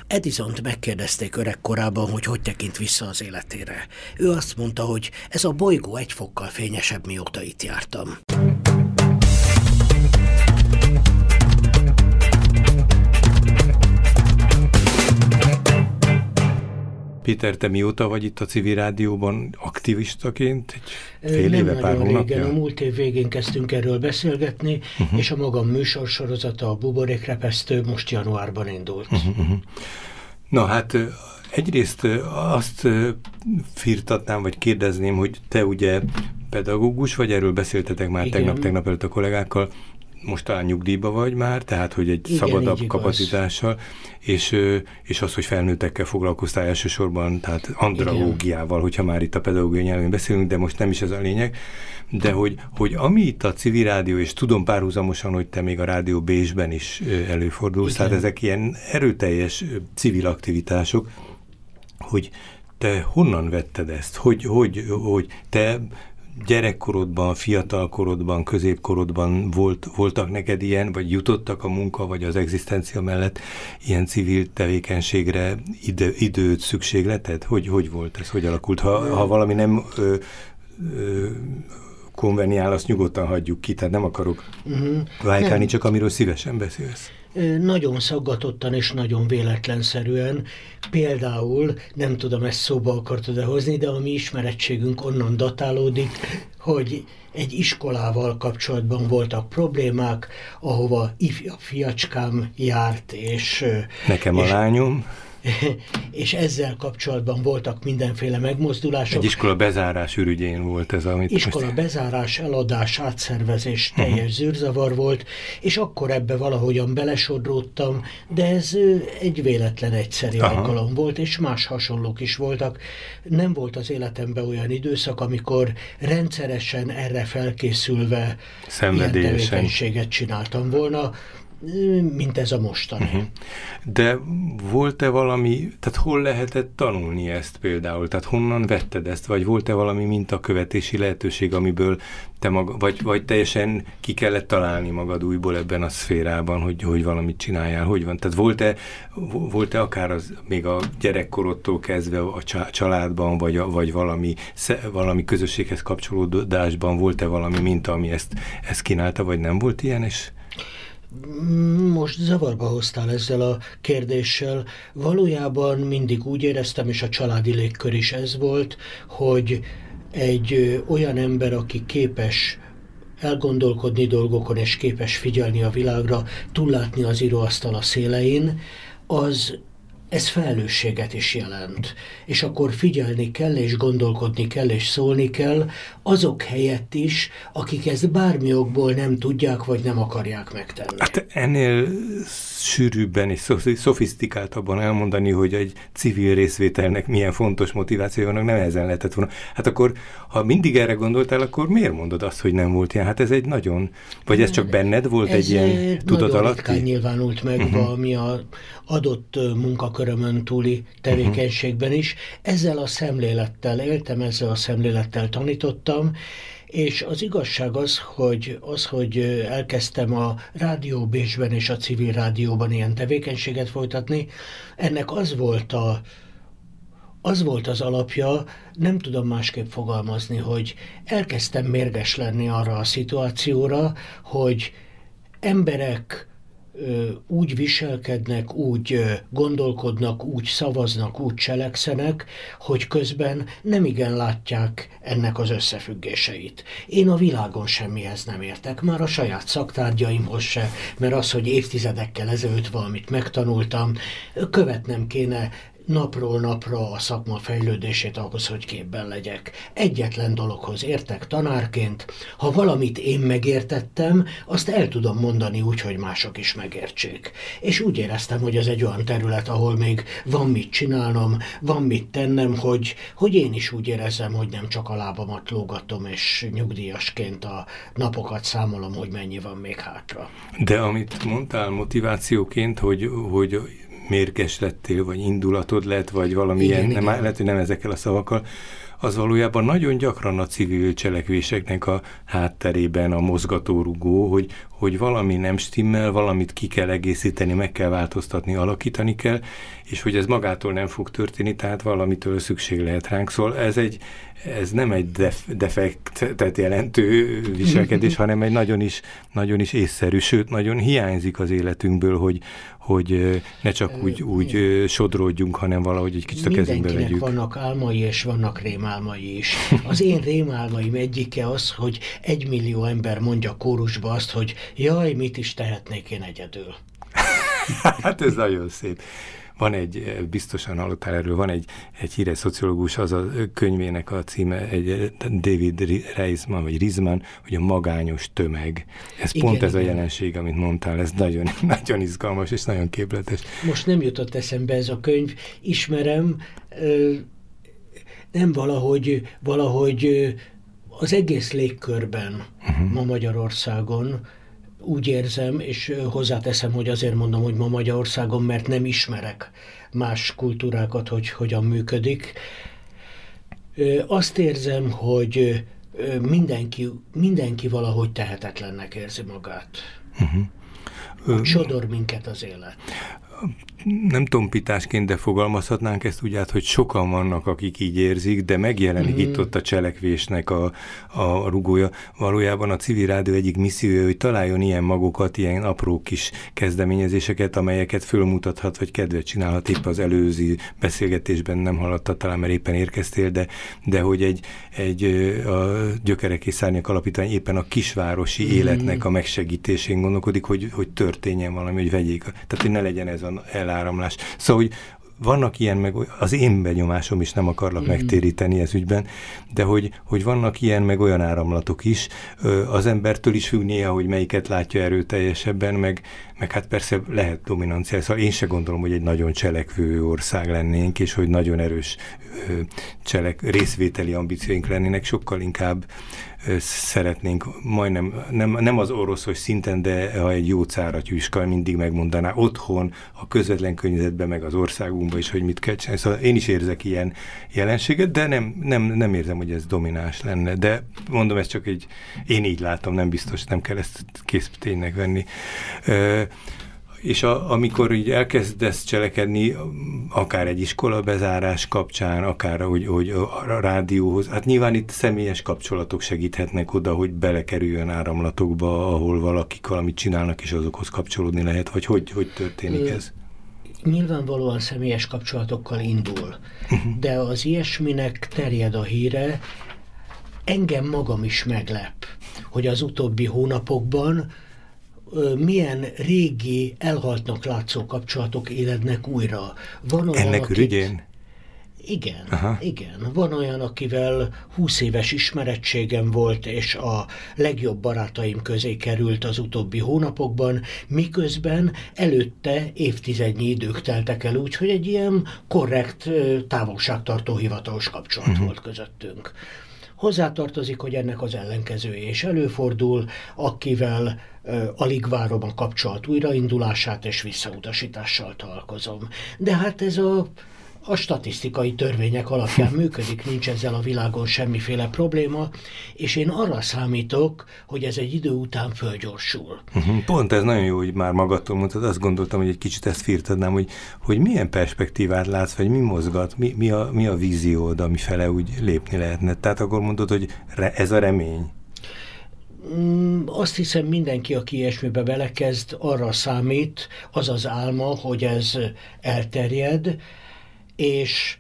edison megkérdezték öregkorában, hogy hogy tekint vissza az életére. Ő azt mondta, hogy ez a bolygó egy fokkal fényesebb, mióta itt jártam. Péter, te mióta vagy itt a civil rádióban aktivistaként? Egy fél Nem éve, pár hónapja? Régen, a múlt év végén kezdtünk erről beszélgetni, uh-huh. és a magam műsorsorozata, a Buborékrepesztő most januárban indult. Uh-huh. Na hát egyrészt azt firtatnám, vagy kérdezném, hogy te ugye pedagógus vagy, erről beszéltetek már tegnap-tegnap előtt a kollégákkal, most talán nyugdíjba vagy már, tehát hogy egy Igen, szabadabb kapacitással, és, és az, hogy felnőttekkel foglalkoztál elsősorban, tehát andragógiával, Igen. hogyha már itt a pedagógiai nyelven beszélünk, de most nem is ez a lényeg, de hogy, hogy ami itt a civil rádió, és tudom párhuzamosan, hogy te még a rádió Bécsben is előfordulsz, Igen. tehát ezek ilyen erőteljes civil aktivitások, hogy te honnan vetted ezt? Hogy, hogy, hogy te gyerekkorodban, fiatalkorodban, középkorodban volt, voltak neked ilyen, vagy jutottak a munka, vagy az egzisztencia mellett ilyen civil tevékenységre idő, időt, szükségleted? Hogy, hogy volt ez? Hogy alakult? Ha, ha valami nem ö, ö, konveniál, azt nyugodtan hagyjuk ki, tehát nem akarok uh-huh. vájkálni, csak amiről szívesen beszélsz nagyon szaggatottan és nagyon véletlenszerűen. Például, nem tudom, ezt szóba akartad-e hozni, de a mi ismerettségünk onnan datálódik, hogy egy iskolával kapcsolatban voltak problémák, ahova ifjabb fiacskám járt, és... Nekem a és, lányom. <laughs> és ezzel kapcsolatban voltak mindenféle megmozdulások. Egy iskola bezárás ürügyén volt ez, amit Iskola most... bezárás, eladás, átszervezés, teljes uh-huh. zűrzavar volt, és akkor ebbe valahogyan belesodródtam, de ez egy véletlen egyszerű Aha. alkalom volt, és más hasonlók is voltak. Nem volt az életemben olyan időszak, amikor rendszeresen erre felkészülve ilyen tevékenységet csináltam volna mint ez a mostani. Uh-huh. De volt-e valami, tehát hol lehetett tanulni ezt például? Tehát honnan vetted ezt? Vagy volt-e valami mintakövetési lehetőség, amiből te maga, vagy, vagy teljesen ki kellett találni magad újból ebben a szférában, hogy, hogy valamit csináljál? Hogy van? Tehát volt-e, volt-e akár az, még a gyerekkorodtól kezdve a családban, vagy, a, vagy valami, valami közösséghez kapcsolódásban volt-e valami minta, ami ezt, ezt kínálta, vagy nem volt ilyen? És most zavarba hoztál ezzel a kérdéssel. Valójában mindig úgy éreztem, és a családi légkör is ez volt, hogy egy olyan ember, aki képes elgondolkodni dolgokon, és képes figyelni a világra, túllátni az íróasztal a szélein, az ez felelősséget is jelent. És akkor figyelni kell, és gondolkodni kell, és szólni kell azok helyett is, akik ezt bármi okból nem tudják, vagy nem akarják megtenni. Hát ennél sűrűbben és szofisztikáltabban elmondani, hogy egy civil részvételnek milyen fontos motivációja vannak, nem ezen lehetett volna. Hát akkor, ha mindig erre gondoltál, akkor miért mondod azt, hogy nem volt ilyen? Hát ez egy nagyon, vagy ez csak benned volt ez egy ilyen tudat alatt? Ez nyilvánult meg uh-huh. valami a adott munkakörömön túli tevékenységben is. Ezzel a szemlélettel éltem, ezzel a szemlélettel tanítottam, és az igazság az, hogy, az, hogy elkezdtem a rádió Bécsben és a civil rádióban ilyen tevékenységet folytatni, ennek az volt a, az volt az alapja, nem tudom másképp fogalmazni, hogy elkezdtem mérges lenni arra a szituációra, hogy emberek úgy viselkednek, úgy gondolkodnak, úgy szavaznak, úgy cselekszenek, hogy közben nem igen látják ennek az összefüggéseit. Én a világon semmihez nem értek, már a saját szaktárgyaimhoz se, mert az, hogy évtizedekkel ezelőtt valamit megtanultam, követnem kéne napról napra a szakma fejlődését ahhoz, hogy képben legyek. Egyetlen dologhoz értek tanárként, ha valamit én megértettem, azt el tudom mondani úgy, hogy mások is megértsék. És úgy éreztem, hogy ez egy olyan terület, ahol még van mit csinálnom, van mit tennem, hogy, hogy én is úgy érezzem, hogy nem csak a lábamat lógatom, és nyugdíjasként a napokat számolom, hogy mennyi van még hátra. De amit mondtál motivációként, hogy, hogy mérges lettél, vagy indulatod lett, vagy valamilyen, igen, nem, igen. lehet, hogy nem ezekkel a szavakkal, az valójában nagyon gyakran a civil cselekvéseknek a hátterében a mozgatórugó, hogy, hogy valami nem stimmel, valamit ki kell egészíteni, meg kell változtatni, alakítani kell, és hogy ez magától nem fog történni, tehát valamitől szükség lehet ránk. Szóval ez, egy, ez nem egy def, defektet jelentő viselkedés, <laughs> hanem egy nagyon is, nagyon is észszerű, sőt, nagyon hiányzik az életünkből, hogy, hogy ne csak úgy, úgy sodródjunk, hanem valahogy egy kicsit a kezünkbe vegyük. vannak álmai, és vannak rémálmai is. Az én rémálmaim egyike az, hogy egy millió ember mondja kórusba azt, hogy jaj, mit is tehetnék én egyedül. <laughs> hát ez nagyon szép. Van egy, eh, biztosan hallottál erről, van egy, egy híres szociológus, az a könyvének a címe, egy eh, David Reisman, vagy Rizman, hogy a magányos tömeg. Ez igen, pont ez igen. a jelenség, amit mondtál, ez nagyon, <laughs> nagyon izgalmas és nagyon képletes. Most nem jutott eszembe ez a könyv, ismerem, nem valahogy, valahogy az egész légkörben uh-huh. ma Magyarországon úgy érzem, és hozzáteszem, hogy azért mondom, hogy ma Magyarországon, mert nem ismerek más kultúrákat, hogy hogyan működik. Azt érzem, hogy mindenki, mindenki valahogy tehetetlennek érzi magát. Uh-huh. Sodor minket az élet nem tompításként, de fogalmazhatnánk ezt úgy át, hogy sokan vannak, akik így érzik, de megjelenik mm. itt ott a cselekvésnek a, a rugója. Valójában a civil rádió egyik missziója, hogy találjon ilyen magokat, ilyen apró kis kezdeményezéseket, amelyeket fölmutathat, vagy kedvet csinálhat. Épp az előző beszélgetésben nem hallotta, talán mert éppen érkeztél, de, de hogy egy, egy a Gyökerek és Szárnyak Alapítvány éppen a kisvárosi mm. életnek a megsegítésén gondolkodik, hogy, hogy történjen valami, hogy vegyék. Tehát, hogy ne legyen ez a eláramlás. Szóval, hogy vannak ilyen, meg az én benyomásom is nem akarlak mm. megtéríteni ez ügyben, de hogy, hogy vannak ilyen, meg olyan áramlatok is, az embertől is függ néha, hogy melyiket látja erőteljesebben, meg, meg hát persze lehet dominancia, szóval én se gondolom, hogy egy nagyon cselekvő ország lennénk, és hogy nagyon erős cselek, részvételi ambícióink lennének, sokkal inkább szeretnénk majdnem, nem, nem az oroszos szinten, de ha egy jó cáratyúska mindig megmondaná otthon, a közvetlen környezetben, meg az országunkban is, hogy mit kell csinálni. Szóval én is érzek ilyen jelenséget, de nem, nem, nem érzem, hogy ez domináns lenne. De mondom, ez csak egy, én így látom, nem biztos, nem kell ezt készténynek venni és a, amikor így elkezdesz cselekedni, akár egy iskola bezárás kapcsán, akár hogy, hogy a rádióhoz, hát nyilván itt személyes kapcsolatok segíthetnek oda, hogy belekerüljön áramlatokba, ahol valakik valamit csinálnak, és azokhoz kapcsolódni lehet, vagy hogy, hogy történik ez? Nyilvánvalóan személyes kapcsolatokkal indul, uh-huh. de az ilyesminek terjed a híre, engem magam is meglep, hogy az utóbbi hónapokban milyen régi, elhaltnak látszó kapcsolatok élednek újra. Van olyan, Ennek akit... ügyén? Igen, Aha. igen. Van olyan, akivel 20 éves ismerettségem volt, és a legjobb barátaim közé került az utóbbi hónapokban, miközben előtte évtizednyi idők teltek el úgy, hogy egy ilyen korrekt, távolságtartó hivatalos kapcsolat uh-huh. volt közöttünk. Hozzátartozik, hogy ennek az ellenkezője is előfordul, akivel alig várom a kapcsolat újraindulását, és visszautasítással találkozom. De hát ez a a statisztikai törvények alapján működik, nincs ezzel a világon semmiféle probléma, és én arra számítok, hogy ez egy idő után fölgyorsul. Mhm, pont ez nagyon jó, hogy már magadtól mondtad, azt gondoltam, hogy egy kicsit ezt firtadnám, hogy, hogy milyen perspektívát látsz, vagy mi mozgat, mi, mi, a, mi a víziód, ami fele úgy lépni lehetne. Tehát akkor mondod, hogy re, ez a remény. Mm, azt hiszem mindenki, aki ilyesmibe belekezd, arra számít, az az álma, hogy ez elterjed, és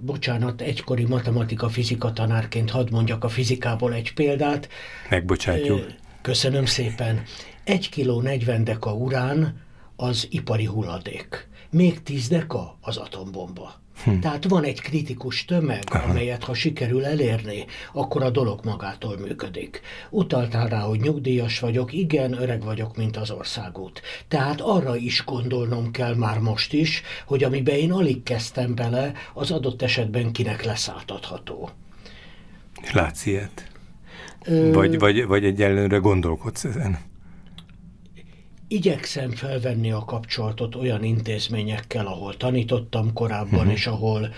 bocsánat, egykori matematika-fizika tanárként hadd mondjak a fizikából egy példát. Megbocsátjuk. Köszönöm szépen. Egy kiló 40 deka urán az ipari hulladék. Még 10 deka az atombomba. Hm. Tehát van egy kritikus tömeg, Aha. amelyet ha sikerül elérni, akkor a dolog magától működik. Utaltál rá, hogy nyugdíjas vagyok, igen, öreg vagyok, mint az országút. Tehát arra is gondolnom kell már most is, hogy amiben én alig kezdtem bele, az adott esetben kinek lesz átadható. Látsz ilyet? Ö... Vagy, vagy, vagy egyelőre gondolkodsz ezen? Igyekszem felvenni a kapcsolatot olyan intézményekkel, ahol tanítottam korábban, uh-huh. és ahol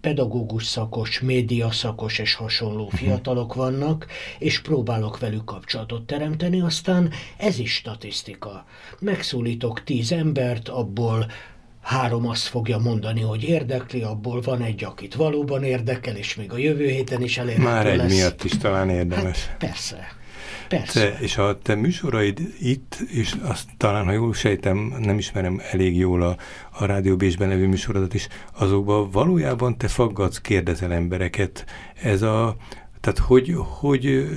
pedagógus szakos, média szakos és hasonló uh-huh. fiatalok vannak, és próbálok velük kapcsolatot teremteni, aztán ez is statisztika. Megszólítok tíz embert, abból három azt fogja mondani, hogy érdekli, abból van egy, akit valóban érdekel, és még a jövő héten is elérhető Már egy lesz. miatt is talán érdemes. Hát, persze. Persze. Te, és a te műsoraid itt, és azt talán, ha jól sejtem, nem ismerem elég jól a, a Rádió Bésben levő műsorodat is, azokban valójában te faggatsz, kérdezel embereket. Ez a, tehát hogy, hogy,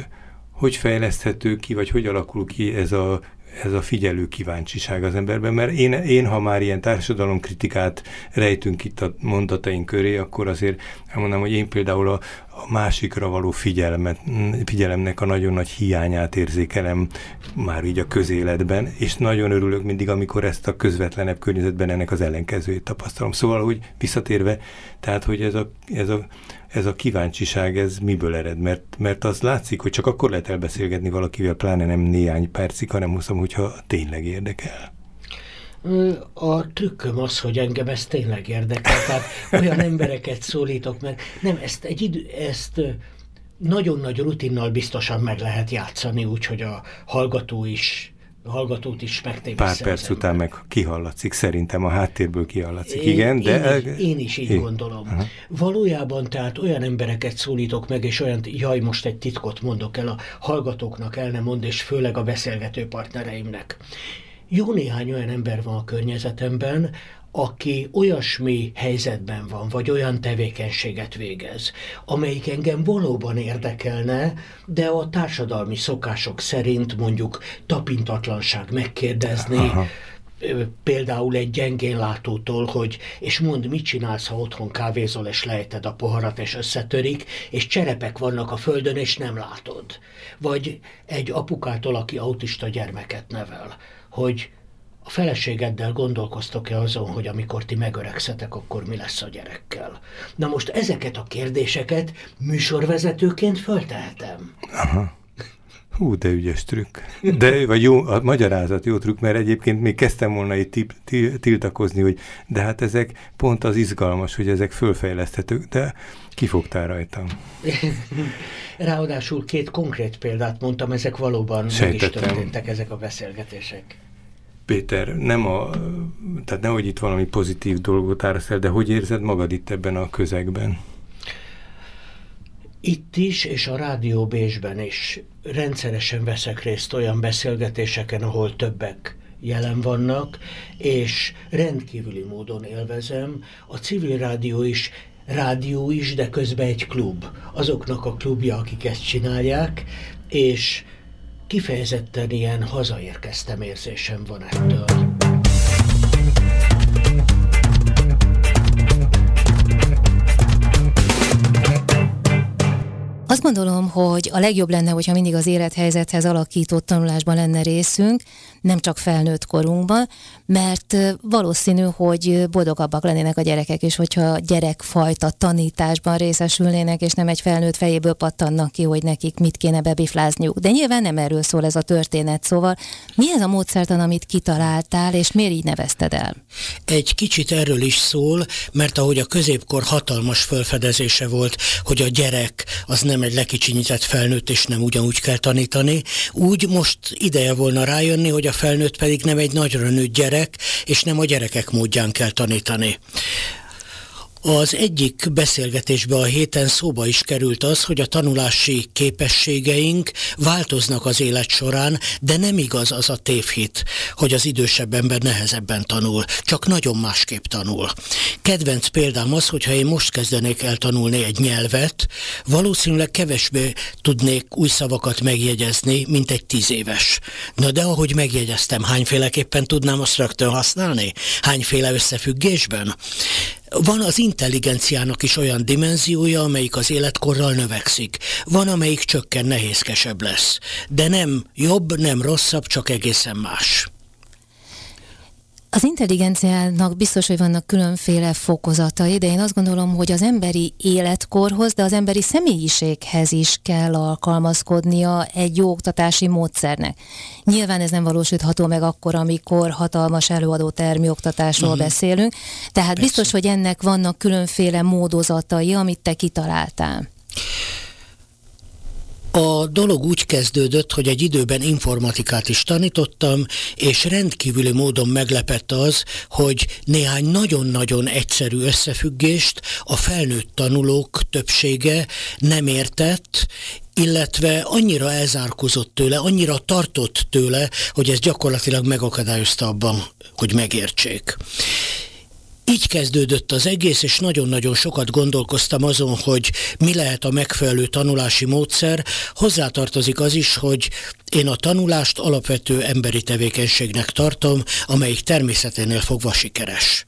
hogy fejleszthető ki, vagy hogy alakul ki ez a ez a figyelő kíváncsiság az emberben, mert én, én ha már ilyen társadalomkritikát rejtünk itt a mondataink köré, akkor azért elmondom, hogy én például a, a másikra való figyelmet, figyelemnek a nagyon nagy hiányát érzékelem már így a közéletben, és nagyon örülök mindig, amikor ezt a közvetlenebb környezetben ennek az ellenkezőjét tapasztalom. Szóval, hogy visszatérve, tehát, hogy ez a, ez a ez a kíváncsiság, ez miből ered? Mert, mert az látszik, hogy csak akkor lehet elbeszélgetni valakivel, pláne nem néhány percig, hanem muszom, hogyha tényleg érdekel. A trükköm az, hogy engem ez tényleg érdekel. Tehát olyan embereket szólítok meg. Nem, ezt egy idő, ezt nagyon nagy rutinnal biztosan meg lehet játszani, úgyhogy a hallgató is hallgatót is megtéveszem. Pár perc után meg kihallatszik, szerintem a háttérből kihallatszik. Én, Igen, de... Én, én is így én. gondolom. Aha. Valójában tehát olyan embereket szólítok meg, és olyan, jaj, most egy titkot mondok el a hallgatóknak, el nem mond, és főleg a beszélgető partnereimnek. Jó néhány olyan ember van a környezetemben, aki olyasmi helyzetben van, vagy olyan tevékenységet végez, amelyik engem valóban érdekelne, de a társadalmi szokások szerint mondjuk tapintatlanság megkérdezni, Aha például egy gyengén látótól, hogy és mond, mit csinálsz, ha otthon kávézol, és lejted a poharat, és összetörik, és cserepek vannak a földön, és nem látod. Vagy egy apukától, aki autista gyermeket nevel, hogy a feleségeddel gondolkoztok-e azon, hogy amikor ti megöregszetek, akkor mi lesz a gyerekkel? Na most ezeket a kérdéseket műsorvezetőként föltehetem. Aha. Hú, de ügyes trükk. De, vagy jó, a magyarázat jó trükk, mert egyébként még kezdtem volna itt tiltakozni, hogy de hát ezek pont az izgalmas, hogy ezek fölfejleszthetők, de kifogtál rajtam. <laughs> Ráadásul két konkrét példát mondtam, ezek valóban Sejtettem. meg is történtek ezek a beszélgetések. Péter, nem a, tehát nehogy itt valami pozitív dolgot árasz el, de hogy érzed magad itt ebben a közegben? Itt is, és a Rádió Bésben is rendszeresen veszek részt olyan beszélgetéseken, ahol többek jelen vannak, és rendkívüli módon élvezem. A civil rádió is rádió is, de közben egy klub. Azoknak a klubja, akik ezt csinálják, és kifejezetten ilyen hazaérkeztem érzésem van ettől. Azt gondolom, hogy a legjobb lenne, hogyha mindig az élethelyzethez alakított tanulásban lenne részünk, nem csak felnőtt korunkban, mert valószínű, hogy boldogabbak lennének a gyerekek is, hogyha gyerekfajta tanításban részesülnének, és nem egy felnőtt fejéből pattannak ki, hogy nekik mit kéne bebiflázniuk. De nyilván nem erről szól ez a történet, szóval mi ez a módszertan, amit kitaláltál, és miért így nevezted el? Egy kicsit erről is szól, mert ahogy a középkor hatalmas felfedezése volt, hogy a gyerek az nem egy lekicsinyített felnőtt, és nem ugyanúgy kell tanítani, úgy most ideje volna rájönni, hogy a felnőtt pedig nem egy nagyra nőtt gyerek, és nem a gyerekek módján kell tanítani. Az egyik beszélgetésben a héten szóba is került az, hogy a tanulási képességeink változnak az élet során, de nem igaz az a tévhit, hogy az idősebb ember nehezebben tanul, csak nagyon másképp tanul. Kedvenc példám az, hogyha én most kezdenék el tanulni egy nyelvet, valószínűleg kevesbé tudnék új szavakat megjegyezni, mint egy tíz éves. Na de ahogy megjegyeztem, hányféleképpen tudnám azt rögtön használni? Hányféle összefüggésben? Van az intelligenciának is olyan dimenziója, amelyik az életkorral növekszik. Van, amelyik csökken, nehézkesebb lesz. De nem jobb, nem rosszabb, csak egészen más. Az intelligenciának biztos, hogy vannak különféle fokozatai, de én azt gondolom, hogy az emberi életkorhoz, de az emberi személyiséghez is kell alkalmazkodnia egy jó oktatási módszernek. Nyilván ez nem valósítható meg akkor, amikor hatalmas előadó termi oktatásról uh-huh. beszélünk, tehát Persze. biztos, hogy ennek vannak különféle módozatai, amit te kitaláltál. A dolog úgy kezdődött, hogy egy időben informatikát is tanítottam, és rendkívüli módon meglepett az, hogy néhány nagyon-nagyon egyszerű összefüggést a felnőtt tanulók többsége nem értett, illetve annyira elzárkozott tőle, annyira tartott tőle, hogy ez gyakorlatilag megakadályozta abban, hogy megértsék. Így kezdődött az egész, és nagyon-nagyon sokat gondolkoztam azon, hogy mi lehet a megfelelő tanulási módszer. Hozzátartozik az is, hogy én a tanulást alapvető emberi tevékenységnek tartom, amelyik természeténél fogva sikeres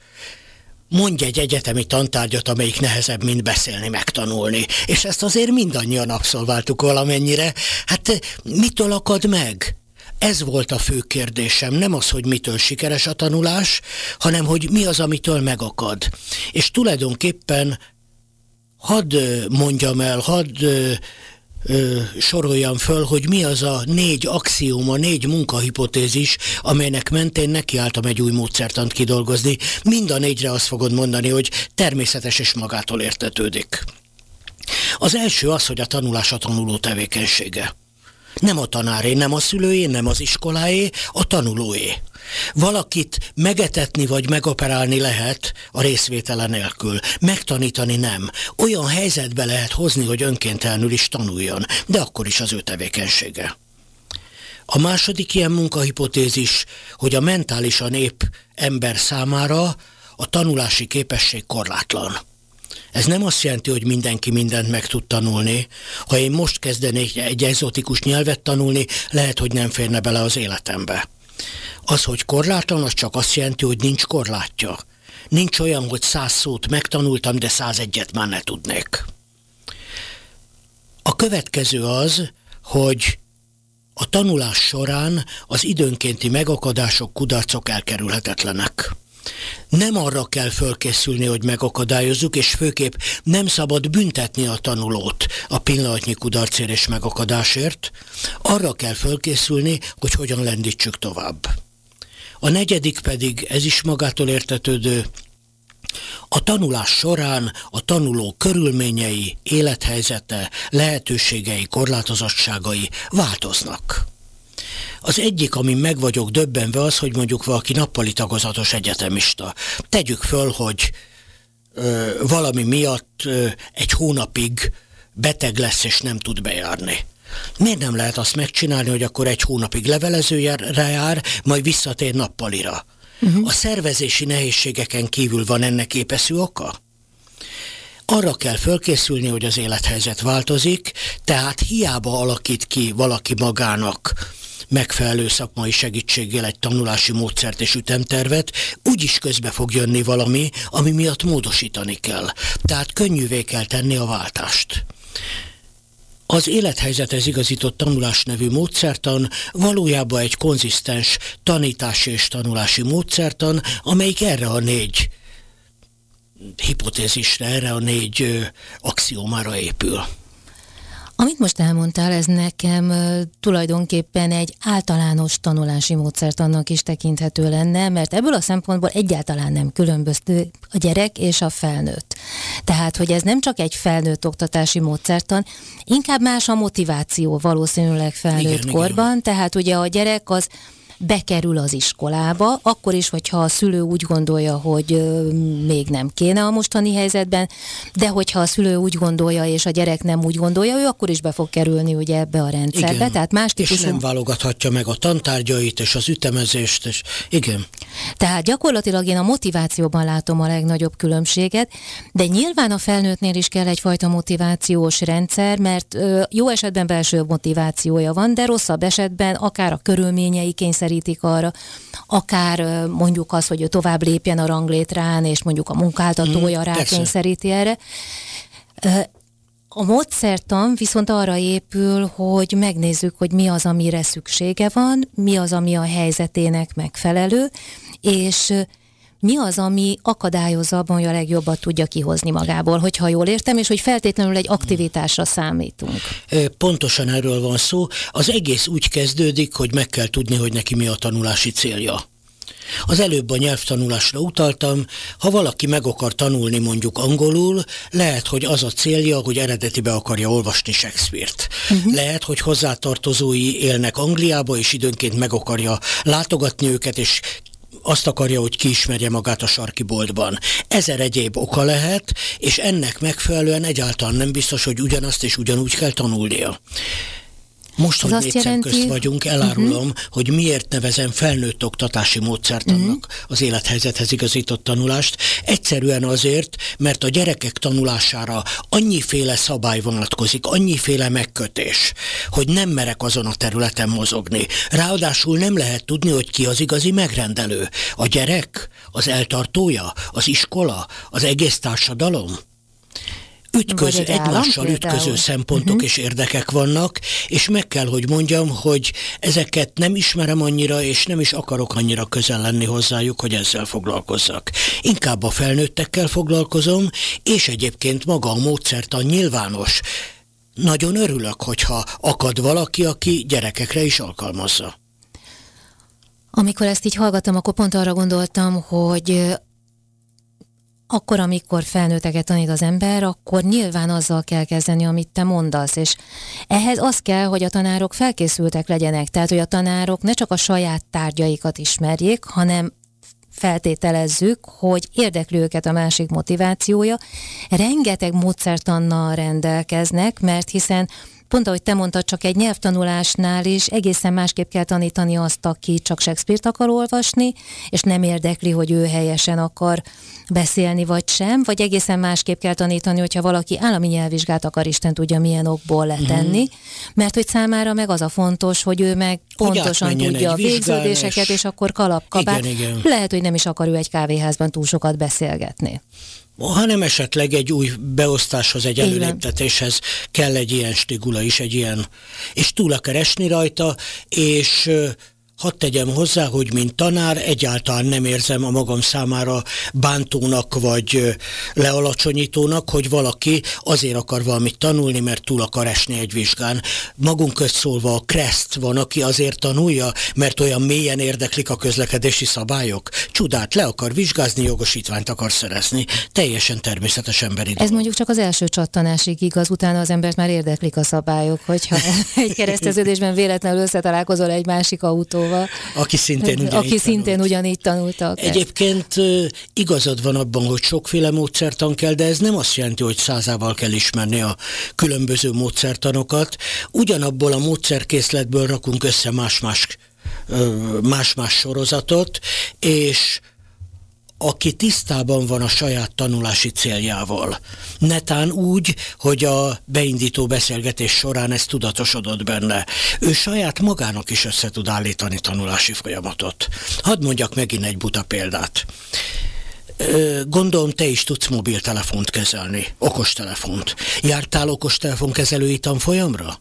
mondj egy egyetemi tantárgyat, amelyik nehezebb, mint beszélni, megtanulni. És ezt azért mindannyian abszolváltuk valamennyire. Hát mitől akad meg? Ez volt a fő kérdésem, nem az, hogy mitől sikeres a tanulás, hanem hogy mi az, amitől megakad. És tulajdonképpen hadd mondjam el, hadd soroljam föl, hogy mi az a négy axióma, négy munkahipotézis, amelynek mentén nekiálltam egy új módszertant kidolgozni. Mind a négyre azt fogod mondani, hogy természetes és magától értetődik. Az első az, hogy a tanulás a tanuló tevékenysége. Nem a tanáré, nem a szülőé, nem az iskoláé, a tanulóé. Valakit megetetni vagy megoperálni lehet a részvétele nélkül. Megtanítani nem. Olyan helyzetbe lehet hozni, hogy önkéntelenül is tanuljon, de akkor is az ő tevékenysége. A második ilyen munkahipotézis, hogy a mentálisan épp ember számára a tanulási képesség korlátlan. Ez nem azt jelenti, hogy mindenki mindent meg tud tanulni. Ha én most kezdenék egy egzotikus nyelvet tanulni, lehet, hogy nem férne bele az életembe. Az, hogy korlátlan, az csak azt jelenti, hogy nincs korlátja. Nincs olyan, hogy száz szót megtanultam, de száz egyet már ne tudnék. A következő az, hogy a tanulás során az időnkénti megakadások, kudarcok elkerülhetetlenek. Nem arra kell fölkészülni, hogy megakadályozzuk, és főképp nem szabad büntetni a tanulót a pillanatnyi kudarcért és megakadásért, arra kell fölkészülni, hogy hogyan lendítsük tovább. A negyedik pedig, ez is magától értetődő, a tanulás során a tanuló körülményei, élethelyzete, lehetőségei, korlátozottságai változnak. Az egyik, ami meg vagyok döbbenve, az, hogy mondjuk valaki nappali tagozatos egyetemista. Tegyük föl, hogy ö, valami miatt ö, egy hónapig beteg lesz és nem tud bejárni. Miért nem lehet azt megcsinálni, hogy akkor egy hónapig levelezőre jár, majd visszatér nappalira? Uh-huh. A szervezési nehézségeken kívül van ennek képeszű oka? Arra kell fölkészülni, hogy az élethelyzet változik, tehát hiába alakít ki valaki magának megfelelő szakmai segítséggel egy tanulási módszert és ütemtervet, úgyis közbe fog jönni valami, ami miatt módosítani kell. Tehát könnyűvé kell tenni a váltást. Az élethelyzethez igazított tanulás nevű módszertan valójában egy konzisztens tanítási és tanulási módszertan, amelyik erre a négy hipotézisre, erre a négy ö, épül. Amit most elmondtál, ez nekem tulajdonképpen egy általános tanulási módszert annak is tekinthető lenne, mert ebből a szempontból egyáltalán nem különböző a gyerek és a felnőtt. Tehát, hogy ez nem csak egy felnőtt oktatási módszertan, inkább más a motiváció valószínűleg felnőtt igen, korban, igen. tehát ugye a gyerek az bekerül az iskolába, akkor is, hogyha a szülő úgy gondolja, hogy még nem kéne a mostani helyzetben, de hogyha a szülő úgy gondolja, és a gyerek nem úgy gondolja, ő akkor is be fog kerülni ugye ebbe a rendszerbe. Igen. Tehát más típusú... És nem válogathatja meg a tantárgyait és az ütemezést, és igen. Tehát gyakorlatilag én a motivációban látom a legnagyobb különbséget, de nyilván a felnőttnél is kell egyfajta motivációs rendszer, mert jó esetben belső motivációja van, de rosszabb esetben akár a körülményei kényszer kényszerítik arra, akár mondjuk az, hogy ő tovább lépjen a ranglétrán, és mondjuk a munkáltatója mm, rá kényszeríti erre. A módszertan viszont arra épül, hogy megnézzük, hogy mi az, amire szüksége van, mi az, ami a helyzetének megfelelő, és mi az, ami akadályozza abban, hogy a legjobbat tudja kihozni magából, hogyha jól értem, és hogy feltétlenül egy aktivitásra számítunk. Pontosan erről van szó. Az egész úgy kezdődik, hogy meg kell tudni, hogy neki mi a tanulási célja. Az előbb a nyelvtanulásra utaltam, ha valaki meg akar tanulni mondjuk angolul, lehet, hogy az a célja, hogy eredetibe akarja olvasni Shakespeare-t. Uh-huh. Lehet, hogy hozzátartozói élnek Angliába, és időnként meg akarja látogatni őket, és azt akarja, hogy kiismerje magát a sarki boltban. Ezer egyéb oka lehet, és ennek megfelelően egyáltalán nem biztos, hogy ugyanazt és ugyanúgy kell tanulnia. Most, hogy négy jelenti... közt vagyunk, elárulom, uh-huh. hogy miért nevezem felnőtt oktatási módszert annak uh-huh. az élethelyzethez igazított tanulást. Egyszerűen azért, mert a gyerekek tanulására annyiféle szabály vonatkozik, annyiféle megkötés, hogy nem merek azon a területen mozogni. Ráadásul nem lehet tudni, hogy ki az igazi megrendelő. A gyerek, az eltartója, az iskola, az egész társadalom. Ütköző, egy egymással ütköző szempontok uh-huh. és érdekek vannak, és meg kell, hogy mondjam, hogy ezeket nem ismerem annyira, és nem is akarok annyira közel lenni hozzájuk, hogy ezzel foglalkozzak. Inkább a felnőttekkel foglalkozom, és egyébként maga a módszertan nyilvános. Nagyon örülök, hogyha akad valaki, aki gyerekekre is alkalmazza. Amikor ezt így hallgattam, akkor pont arra gondoltam, hogy akkor, amikor felnőtteket tanít az ember, akkor nyilván azzal kell kezdeni, amit te mondasz, és ehhez az kell, hogy a tanárok felkészültek legyenek, tehát hogy a tanárok ne csak a saját tárgyaikat ismerjék, hanem feltételezzük, hogy érdekli őket a másik motivációja. Rengeteg módszertannal rendelkeznek, mert hiszen pont ahogy te mondtad, csak egy nyelvtanulásnál is egészen másképp kell tanítani azt, aki csak Shakespeare-t akar olvasni, és nem érdekli, hogy ő helyesen akar beszélni vagy sem, vagy egészen másképp kell tanítani, hogyha valaki állami nyelvvizsgát akar, Isten tudja milyen okból letenni, mm-hmm. mert hogy számára meg az a fontos, hogy ő meg hogy pontosan tudja a végződéseket, és... és akkor kalapkabát. Igen, igen. Lehet, hogy nem is akar ő egy kávéházban túl sokat beszélgetni hanem esetleg egy új beosztáshoz, egy előléptetéshez kell egy ilyen stigula is, egy ilyen, és túl a keresni rajta, és Hadd tegyem hozzá, hogy mint tanár egyáltalán nem érzem a magam számára bántónak vagy lealacsonyítónak, hogy valaki azért akar valamit tanulni, mert túl akar esni egy vizsgán. Magunk közt szólva a kreszt van, aki azért tanulja, mert olyan mélyen érdeklik a közlekedési szabályok. Csodát, le akar vizsgázni, jogosítványt akar szerezni. Teljesen természetes emberi dolog. Ez mondjuk csak az első csattanásig igaz, utána az embert már érdeklik a szabályok, hogyha <laughs> egy kereszteződésben véletlenül összetalálkozol egy másik autó szóval. Aki szintén ugyanígy Aki szintén tanult. ugyanígy tanultak. Egyébként igazad van abban, hogy sokféle módszertan kell, de ez nem azt jelenti, hogy százával kell ismerni a különböző módszertanokat. Ugyanabból a módszerkészletből rakunk össze más-más más-más sorozatot, és aki tisztában van a saját tanulási céljával. Netán úgy, hogy a beindító beszélgetés során ez tudatosodott benne. Ő saját magának is össze tud állítani tanulási folyamatot. Hadd mondjak megint egy buta példát. Gondolom, te is tudsz mobiltelefont kezelni, okostelefont. Jártál okostelefon kezelői tanfolyamra?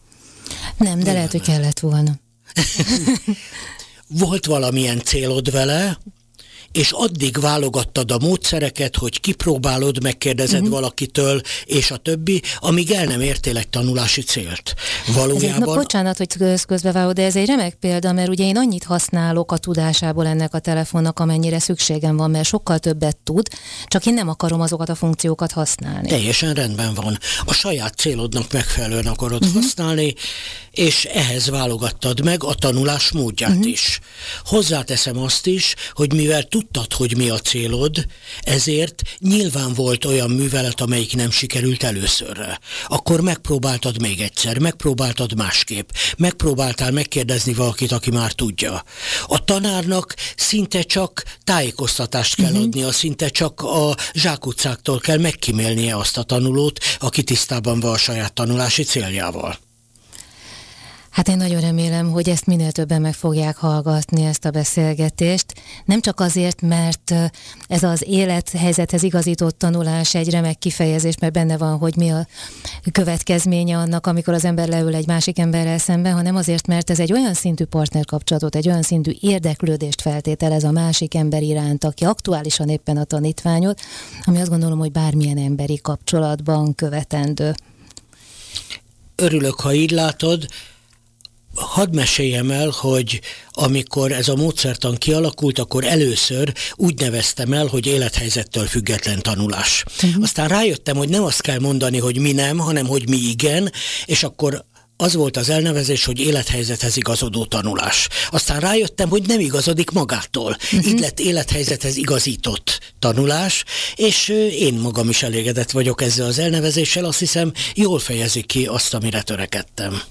Nem, de Nem lehet, hogy kellett volna. <laughs> Volt valamilyen célod vele, és addig válogattad a módszereket, hogy kipróbálod, megkérdezed uh-huh. valakitől, és a többi, amíg el nem értél egy tanulási célt. Valójában... Ez egy, na, bocsánat, hogy közbevágok, de ez egy remek példa, mert ugye én annyit használok a tudásából ennek a telefonnak, amennyire szükségem van, mert sokkal többet tud, csak én nem akarom azokat a funkciókat használni. Teljesen rendben van. A saját célodnak megfelelően akarod uh-huh. használni, és ehhez válogattad meg a tanulás módját uh-huh. is. Hozzáteszem azt is, hogy mivel tudtad, hogy mi a célod, ezért nyilván volt olyan művelet, amelyik nem sikerült előszörre. Akkor megpróbáltad még egyszer, megpróbáltad másképp, megpróbáltál megkérdezni valakit, aki már tudja. A tanárnak szinte csak tájékoztatást kell uh-huh. adnia, szinte csak a zsákutcáktól kell megkimélnie azt a tanulót, aki tisztában van a saját tanulási céljával. Hát én nagyon remélem, hogy ezt minél többen meg fogják hallgatni, ezt a beszélgetést. Nem csak azért, mert ez az élethelyzethez igazított tanulás egy remek kifejezés, mert benne van, hogy mi a következménye annak, amikor az ember leül egy másik emberrel szemben, hanem azért, mert ez egy olyan szintű partnerkapcsolatot, egy olyan szintű érdeklődést feltételez a másik ember iránt, aki aktuálisan éppen a tanítványot, ami azt gondolom, hogy bármilyen emberi kapcsolatban követendő. Örülök, ha így látod, hadd meséljem el, hogy amikor ez a módszertan kialakult, akkor először úgy neveztem el, hogy élethelyzettől független tanulás. Uh-huh. Aztán rájöttem, hogy nem azt kell mondani, hogy mi nem, hanem hogy mi igen, és akkor az volt az elnevezés, hogy élethelyzethez igazodó tanulás. Aztán rájöttem, hogy nem igazodik magától. Uh-huh. Így lett élethelyzethez igazított tanulás, és én magam is elégedett vagyok ezzel az elnevezéssel, azt hiszem jól fejezik ki azt, amire törekedtem.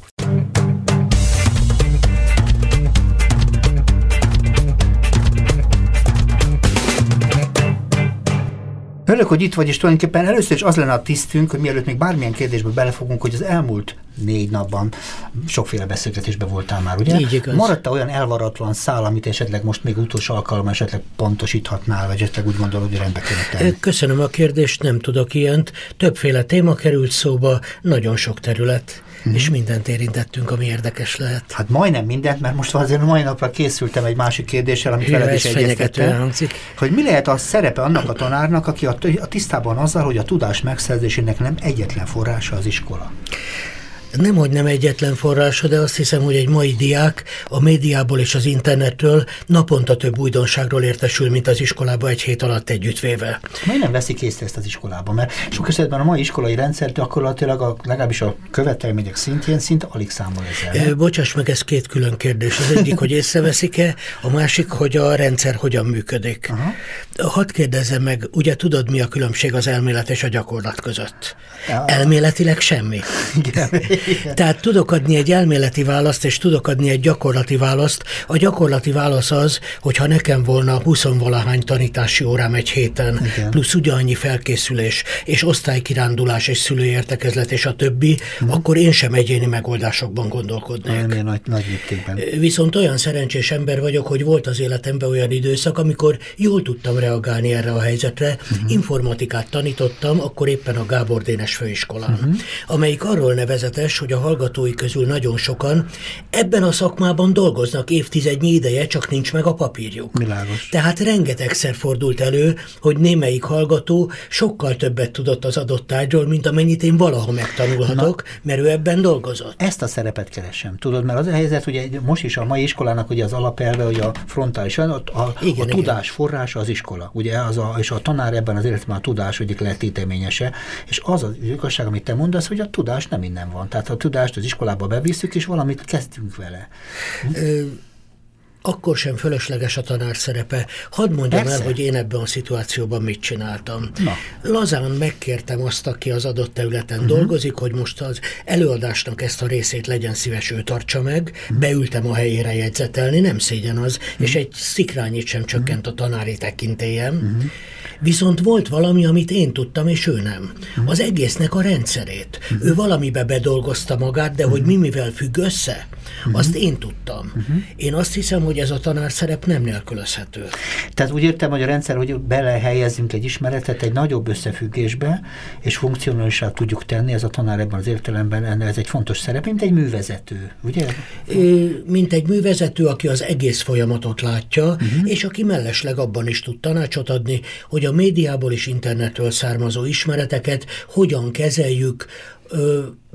Örülök, hogy itt vagy, és tulajdonképpen először is az lenne a tisztünk, hogy mielőtt még bármilyen kérdésbe belefogunk, hogy az elmúlt négy napban sokféle beszélgetésben voltál már, ugye? Így igaz. Maradt olyan elvaratlan szál, amit esetleg most még utolsó alkalommal esetleg pontosíthatnál, vagy esetleg úgy gondolod, hogy rendbe kéne tenni? Köszönöm a kérdést, nem tudok ilyent. Többféle téma került szóba, nagyon sok terület, mm. és mindent érintettünk, ami érdekes lehet. Hát majdnem mindent, mert most azért mai napra készültem egy másik kérdéssel, amit veled is egyeztettem, hogy mi lehet a szerepe annak a tanárnak, aki a tisztában azzal, hogy a tudás megszerzésének nem egyetlen forrása az iskola nem, hogy nem egyetlen forrása, de azt hiszem, hogy egy mai diák a médiából és az internettől naponta több újdonságról értesül, mint az iskolába egy hét alatt együttvéve. Miért nem veszik észre ezt az iskolába? Mert sok esetben a mai iskolai rendszer gyakorlatilag a, legalábbis a követelmények szintjén szinte alig számol ezzel. E, bocsáss meg, ez két külön kérdés. Az egyik, hogy észreveszik-e, a másik, hogy a rendszer hogyan működik. Aha. Hadd kérdezzem meg, ugye tudod, mi a különbség az elmélet és a gyakorlat között? Ja. Elméletileg semmi. Igen. Tehát tudok adni egy elméleti választ, és tudok adni egy gyakorlati választ. A gyakorlati válasz az, hogyha nekem volna 20 valahány tanítási órám egy héten, Igen. plusz ugyanannyi felkészülés, és osztálykirándulás, és szülői értekezlet, és a többi, hmm. akkor én sem egyéni megoldásokban gondolkodnék. Nem, nagy, nagy Viszont olyan szerencsés ember vagyok, hogy volt az életemben olyan időszak, amikor jól tudtam reagálni erre a helyzetre. Hmm. Informatikát tanítottam, akkor éppen a Gábor Dénes főiskolán, hmm. amelyik arról nevezetes, érdekes, hogy a hallgatói közül nagyon sokan ebben a szakmában dolgoznak évtizednyi ideje, csak nincs meg a papírjuk. Világos. Tehát rengetegszer fordult elő, hogy némelyik hallgató sokkal többet tudott az adott tárgyról, mint amennyit én valaha megtanulhatok, Na, mert ő ebben dolgozott. Ezt a szerepet keresem, tudod, mert az a helyzet, hogy most is a mai iskolának ugye az alapelve, hogy a frontális, a, a, igen, a tudás forrása az iskola, ugye az a, és a tanár ebben az életben a tudás egyik letéteményese, és az az igazság, amit te mondasz, hogy a tudás nem innen van. Tehát a tudást az iskolába bevisszük, és valamit kezdünk vele. Ö, akkor sem fölösleges a tanár szerepe. Hadd mondjam Persze. el, hogy én ebben a szituációban mit csináltam. Na. Lazán megkértem azt, aki az adott területen uh-huh. dolgozik, hogy most az előadásnak ezt a részét legyen szíves, ő tartsa meg. Uh-huh. Beültem a helyére jegyzetelni, nem szégyen az, uh-huh. és egy szikrányit sem csökkent uh-huh. a tanári tekintélyem. Uh-huh. Viszont volt valami, amit én tudtam, és ő nem. Az egésznek a rendszerét. Ő valamibe bedolgozta magát, de hogy mi mivel függ össze, azt én tudtam. Én azt hiszem, hogy ez a tanár szerep nem nélkülözhető. Tehát úgy értem, hogy a rendszer, hogy belehelyezünk egy ismeretet egy nagyobb összefüggésbe, és funkcionálisá tudjuk tenni, ez a tanár ebben az értelemben, ez egy fontos szerep, mint egy művezető, ugye? Mint egy művezető, aki az egész folyamatot látja, uh-huh. és aki mellesleg abban is tud tanácsot adni, hogy a médiából és internetről származó ismereteket hogyan kezeljük,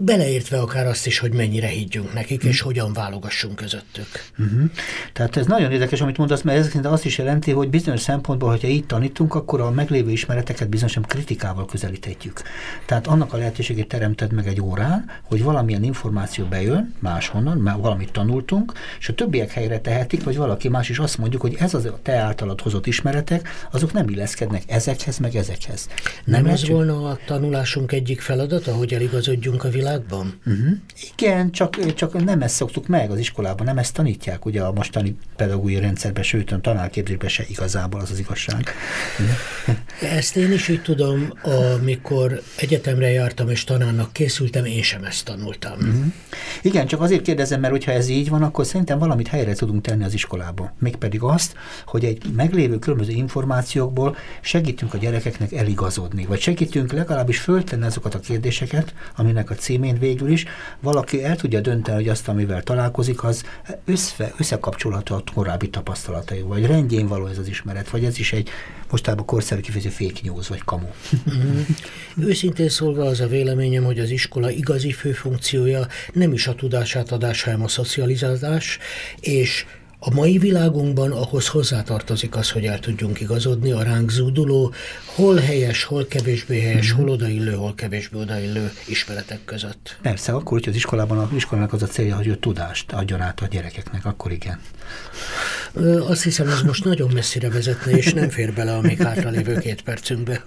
beleértve akár azt is, hogy mennyire higgyünk nekik, és hogyan válogassunk közöttük. Uh-huh. Tehát ez nagyon érdekes, amit mondasz, mert ez azt is jelenti, hogy bizonyos szempontból, hogyha itt tanítunk, akkor a meglévő ismereteket bizonyosan kritikával közelíthetjük. Tehát annak a lehetőségét teremted meg egy órán, hogy valamilyen információ bejön máshonnan, mert valamit tanultunk, és a többiek helyre tehetik, vagy valaki más is azt mondjuk, hogy ez az a te általad hozott ismeretek, azok nem illeszkednek ezekhez, meg ezekhez. Nem, nem ez volna a tanulásunk egyik feladata, hogy eligazodjunk a világ világban? Uh-huh. Igen, csak, csak nem ezt szoktuk meg az iskolában, nem ezt tanítják ugye a mostani pedagógiai rendszerben, sőt a tanárképzésben se igazából az az igazság. <laughs> Ezt én is úgy tudom, amikor egyetemre jártam és tanárnak készültem, én sem ezt tanultam. Uh-huh. Igen, csak azért kérdezem, mert hogyha ez így van, akkor szerintem valamit helyre tudunk tenni az iskolában. Mégpedig azt, hogy egy meglévő különböző információkból segítünk a gyerekeknek eligazodni, vagy segítünk legalábbis föltenni azokat a kérdéseket, aminek a cím címén végül is valaki el tudja dönteni, hogy azt, amivel találkozik, az össze, összekapcsolható a korábbi tapasztalatai, vagy rendjén való ez az ismeret, vagy ez is egy mostában korszerű kifejező fake news, vagy kamu. Mm. Őszintén szólva az a véleményem, hogy az iskola igazi főfunkciója nem is a tudásátadás, hanem a szocializálás, és a mai világunkban ahhoz hozzátartozik az, hogy el tudjunk igazodni a ránk zúduló, hol helyes, hol kevésbé helyes, hol odaillő, hol kevésbé odaillő ismeretek között. Persze, akkor, hogy az iskolában az iskolának az a célja, hogy ő tudást adjon át a gyerekeknek, akkor igen. Azt hiszem, ez most nagyon messzire vezetne, és nem fér bele a még hátralévő két percünkbe.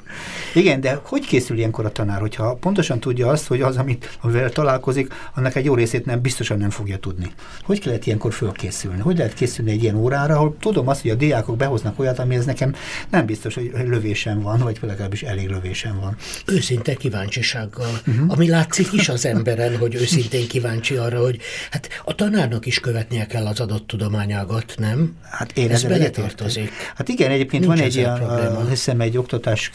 Igen, de hogy készül ilyenkor a tanár, hogyha pontosan tudja azt, hogy az, amit, amivel találkozik, annak egy jó részét nem biztosan nem fogja tudni. Hogy lehet ilyenkor fölkészülni? Hogy lehet készülni egy ilyen órára, ahol tudom azt, hogy a diákok behoznak olyat, amihez nekem nem biztos, hogy lövésem van, vagy legalábbis elég lövésem van. Őszinte kíváncsisággal, uh-huh. ami látszik is az emberen, hogy őszintén kíváncsi arra, hogy hát a tanárnak is követnie kell az adott tudományágat, nem? Hát én ez beletartozik. Hát igen, egyébként Nincs van egy ilyen, hiszem egy oktatás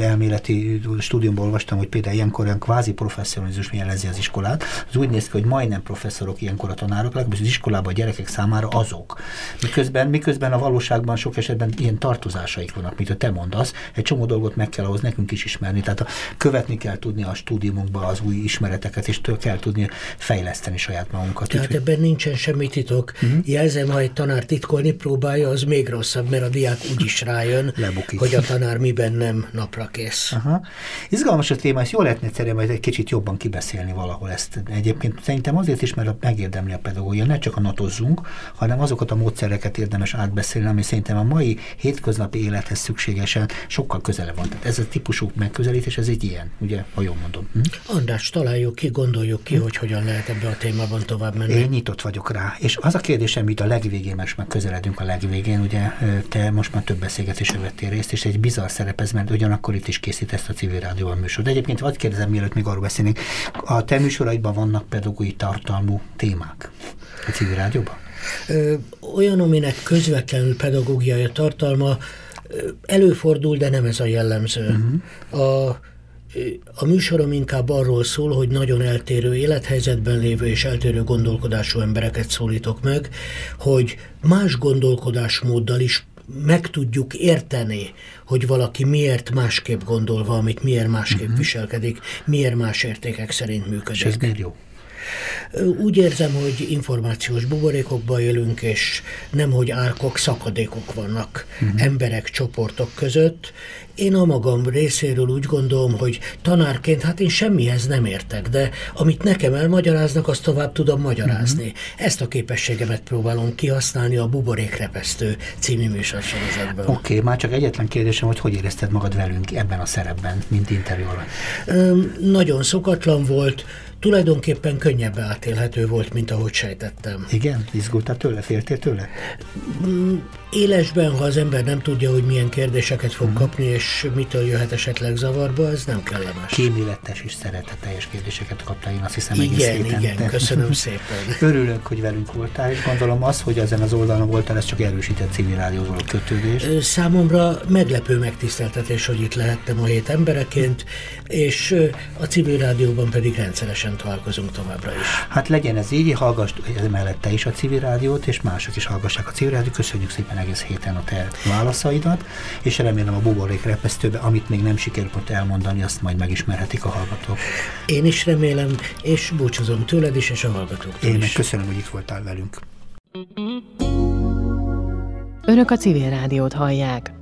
elméleti stúdiumból olvastam, hogy például ilyenkor olyan kvázi professzionalizmus jelezi az iskolát. Az úgy néz ki, hogy majdnem professzorok ilyenkor a tanárok, legalábbis az iskolában a gyerekek számára azok. Miközben, miközben a valóságban sok esetben ilyen tartozásaik vannak, mint a te mondasz, egy csomó dolgot meg kell ahhoz nekünk is ismerni. Tehát a, követni kell tudni a stúdiumunkba az új ismereteket, és től kell tudni fejleszteni saját magunkat. Tehát úgy, ebben nincsen semmi titok. Uh-huh. Jelzem, ha egy tanár titkolni próbálja, az még rosszabb, mert a diák úgyis rájön, Lebukik. hogy a tanár miben nem napra kész. Aha. Izgalmas a téma, ezt jól lehetne egyszerűen majd egy kicsit jobban kibeszélni valahol ezt. Egyébként szerintem azért is, mert megérdemli a pedagógia, ne csak a natozzunk, hanem azokat a módszereket érdemes átbeszélni, ami szerintem a mai hétköznapi élethez szükségesen sokkal közelebb van. Tehát ez a típusú megközelítés, ez egy ilyen, ugye, ha jól mondom. Hm? András, találjuk ki, gondoljuk ki, hm? hogy hogyan lehet ebbe a témában tovább menni. Én nyitott vagyok rá. És az a kérdésem, amit a legvégén, most már közeledünk a legvégén, ugye te most már több beszélgetésre vettél részt, és egy bizarr szerepez, mert ugyanakkor itt is készítesz a civil rádióban műsor. De egyébként vagy kérdezem, mielőtt még arról beszélnék, a te műsoraidban vannak pedagógiai tartalmú témák a civil rádióban? Ö, olyan, aminek közvetlenül pedagógiai tartalma előfordul, de nem ez a jellemző. Uh-huh. A a műsorom inkább arról szól, hogy nagyon eltérő élethelyzetben lévő és eltérő gondolkodású embereket szólítok meg, hogy más gondolkodásmóddal is meg tudjuk érteni, hogy valaki miért másképp gondol valamit, miért másképp uh-huh. viselkedik, miért más értékek szerint működik. És ez miért jó? Úgy érzem, hogy információs buborékokban élünk, és nem, hogy árkok, szakadékok vannak uh-huh. emberek, csoportok között. Én a magam részéről úgy gondolom, hogy tanárként, hát én semmihez nem értek, de amit nekem elmagyaráznak, azt tovább tudom magyarázni. Uh-huh. Ezt a képességemet próbálom kihasználni a Buborékrepesztő című műsorsorozatban. Oké, okay, már csak egyetlen kérdésem, hogy hogy érezted magad velünk ebben a szerepben, mint interjú alatt? Nagyon szokatlan volt, tulajdonképpen könnyebben átélhető volt, mint ahogy sejtettem. Igen? Izgultál tőle? Féltél tőle? Mm, élesben, ha az ember nem tudja, hogy milyen kérdéseket fog mm. kapni, és mitől jöhet esetleg zavarba, ez nem kellemes. Kíméletes és szeretetteljes kérdéseket kaptál, én azt hiszem igen, egész héten. Igen, igen, köszönöm <laughs> szépen. Örülök, hogy velünk voltál, és gondolom az, hogy ezen az oldalon voltál, ez csak erősített civil rádióval a kötődés. Számomra meglepő megtiszteltetés, hogy itt lehettem a hét embereként, és a civil rádióban pedig rendszeresen találkozunk továbbra is. Hát legyen ez így, hallgass mellett te is a civil rádiót, és mások is hallgassák a civil rádiót. Köszönjük szépen egész héten a te válaszaidat, és remélem a buborék repesztőbe, amit még nem sikerült elmondani, azt majd megismerhetik a hallgatók. Én is remélem, és búcsúzom tőled is, és a hallgatóktól Én is. köszönöm, hogy itt voltál velünk. Önök a civil rádiót hallják.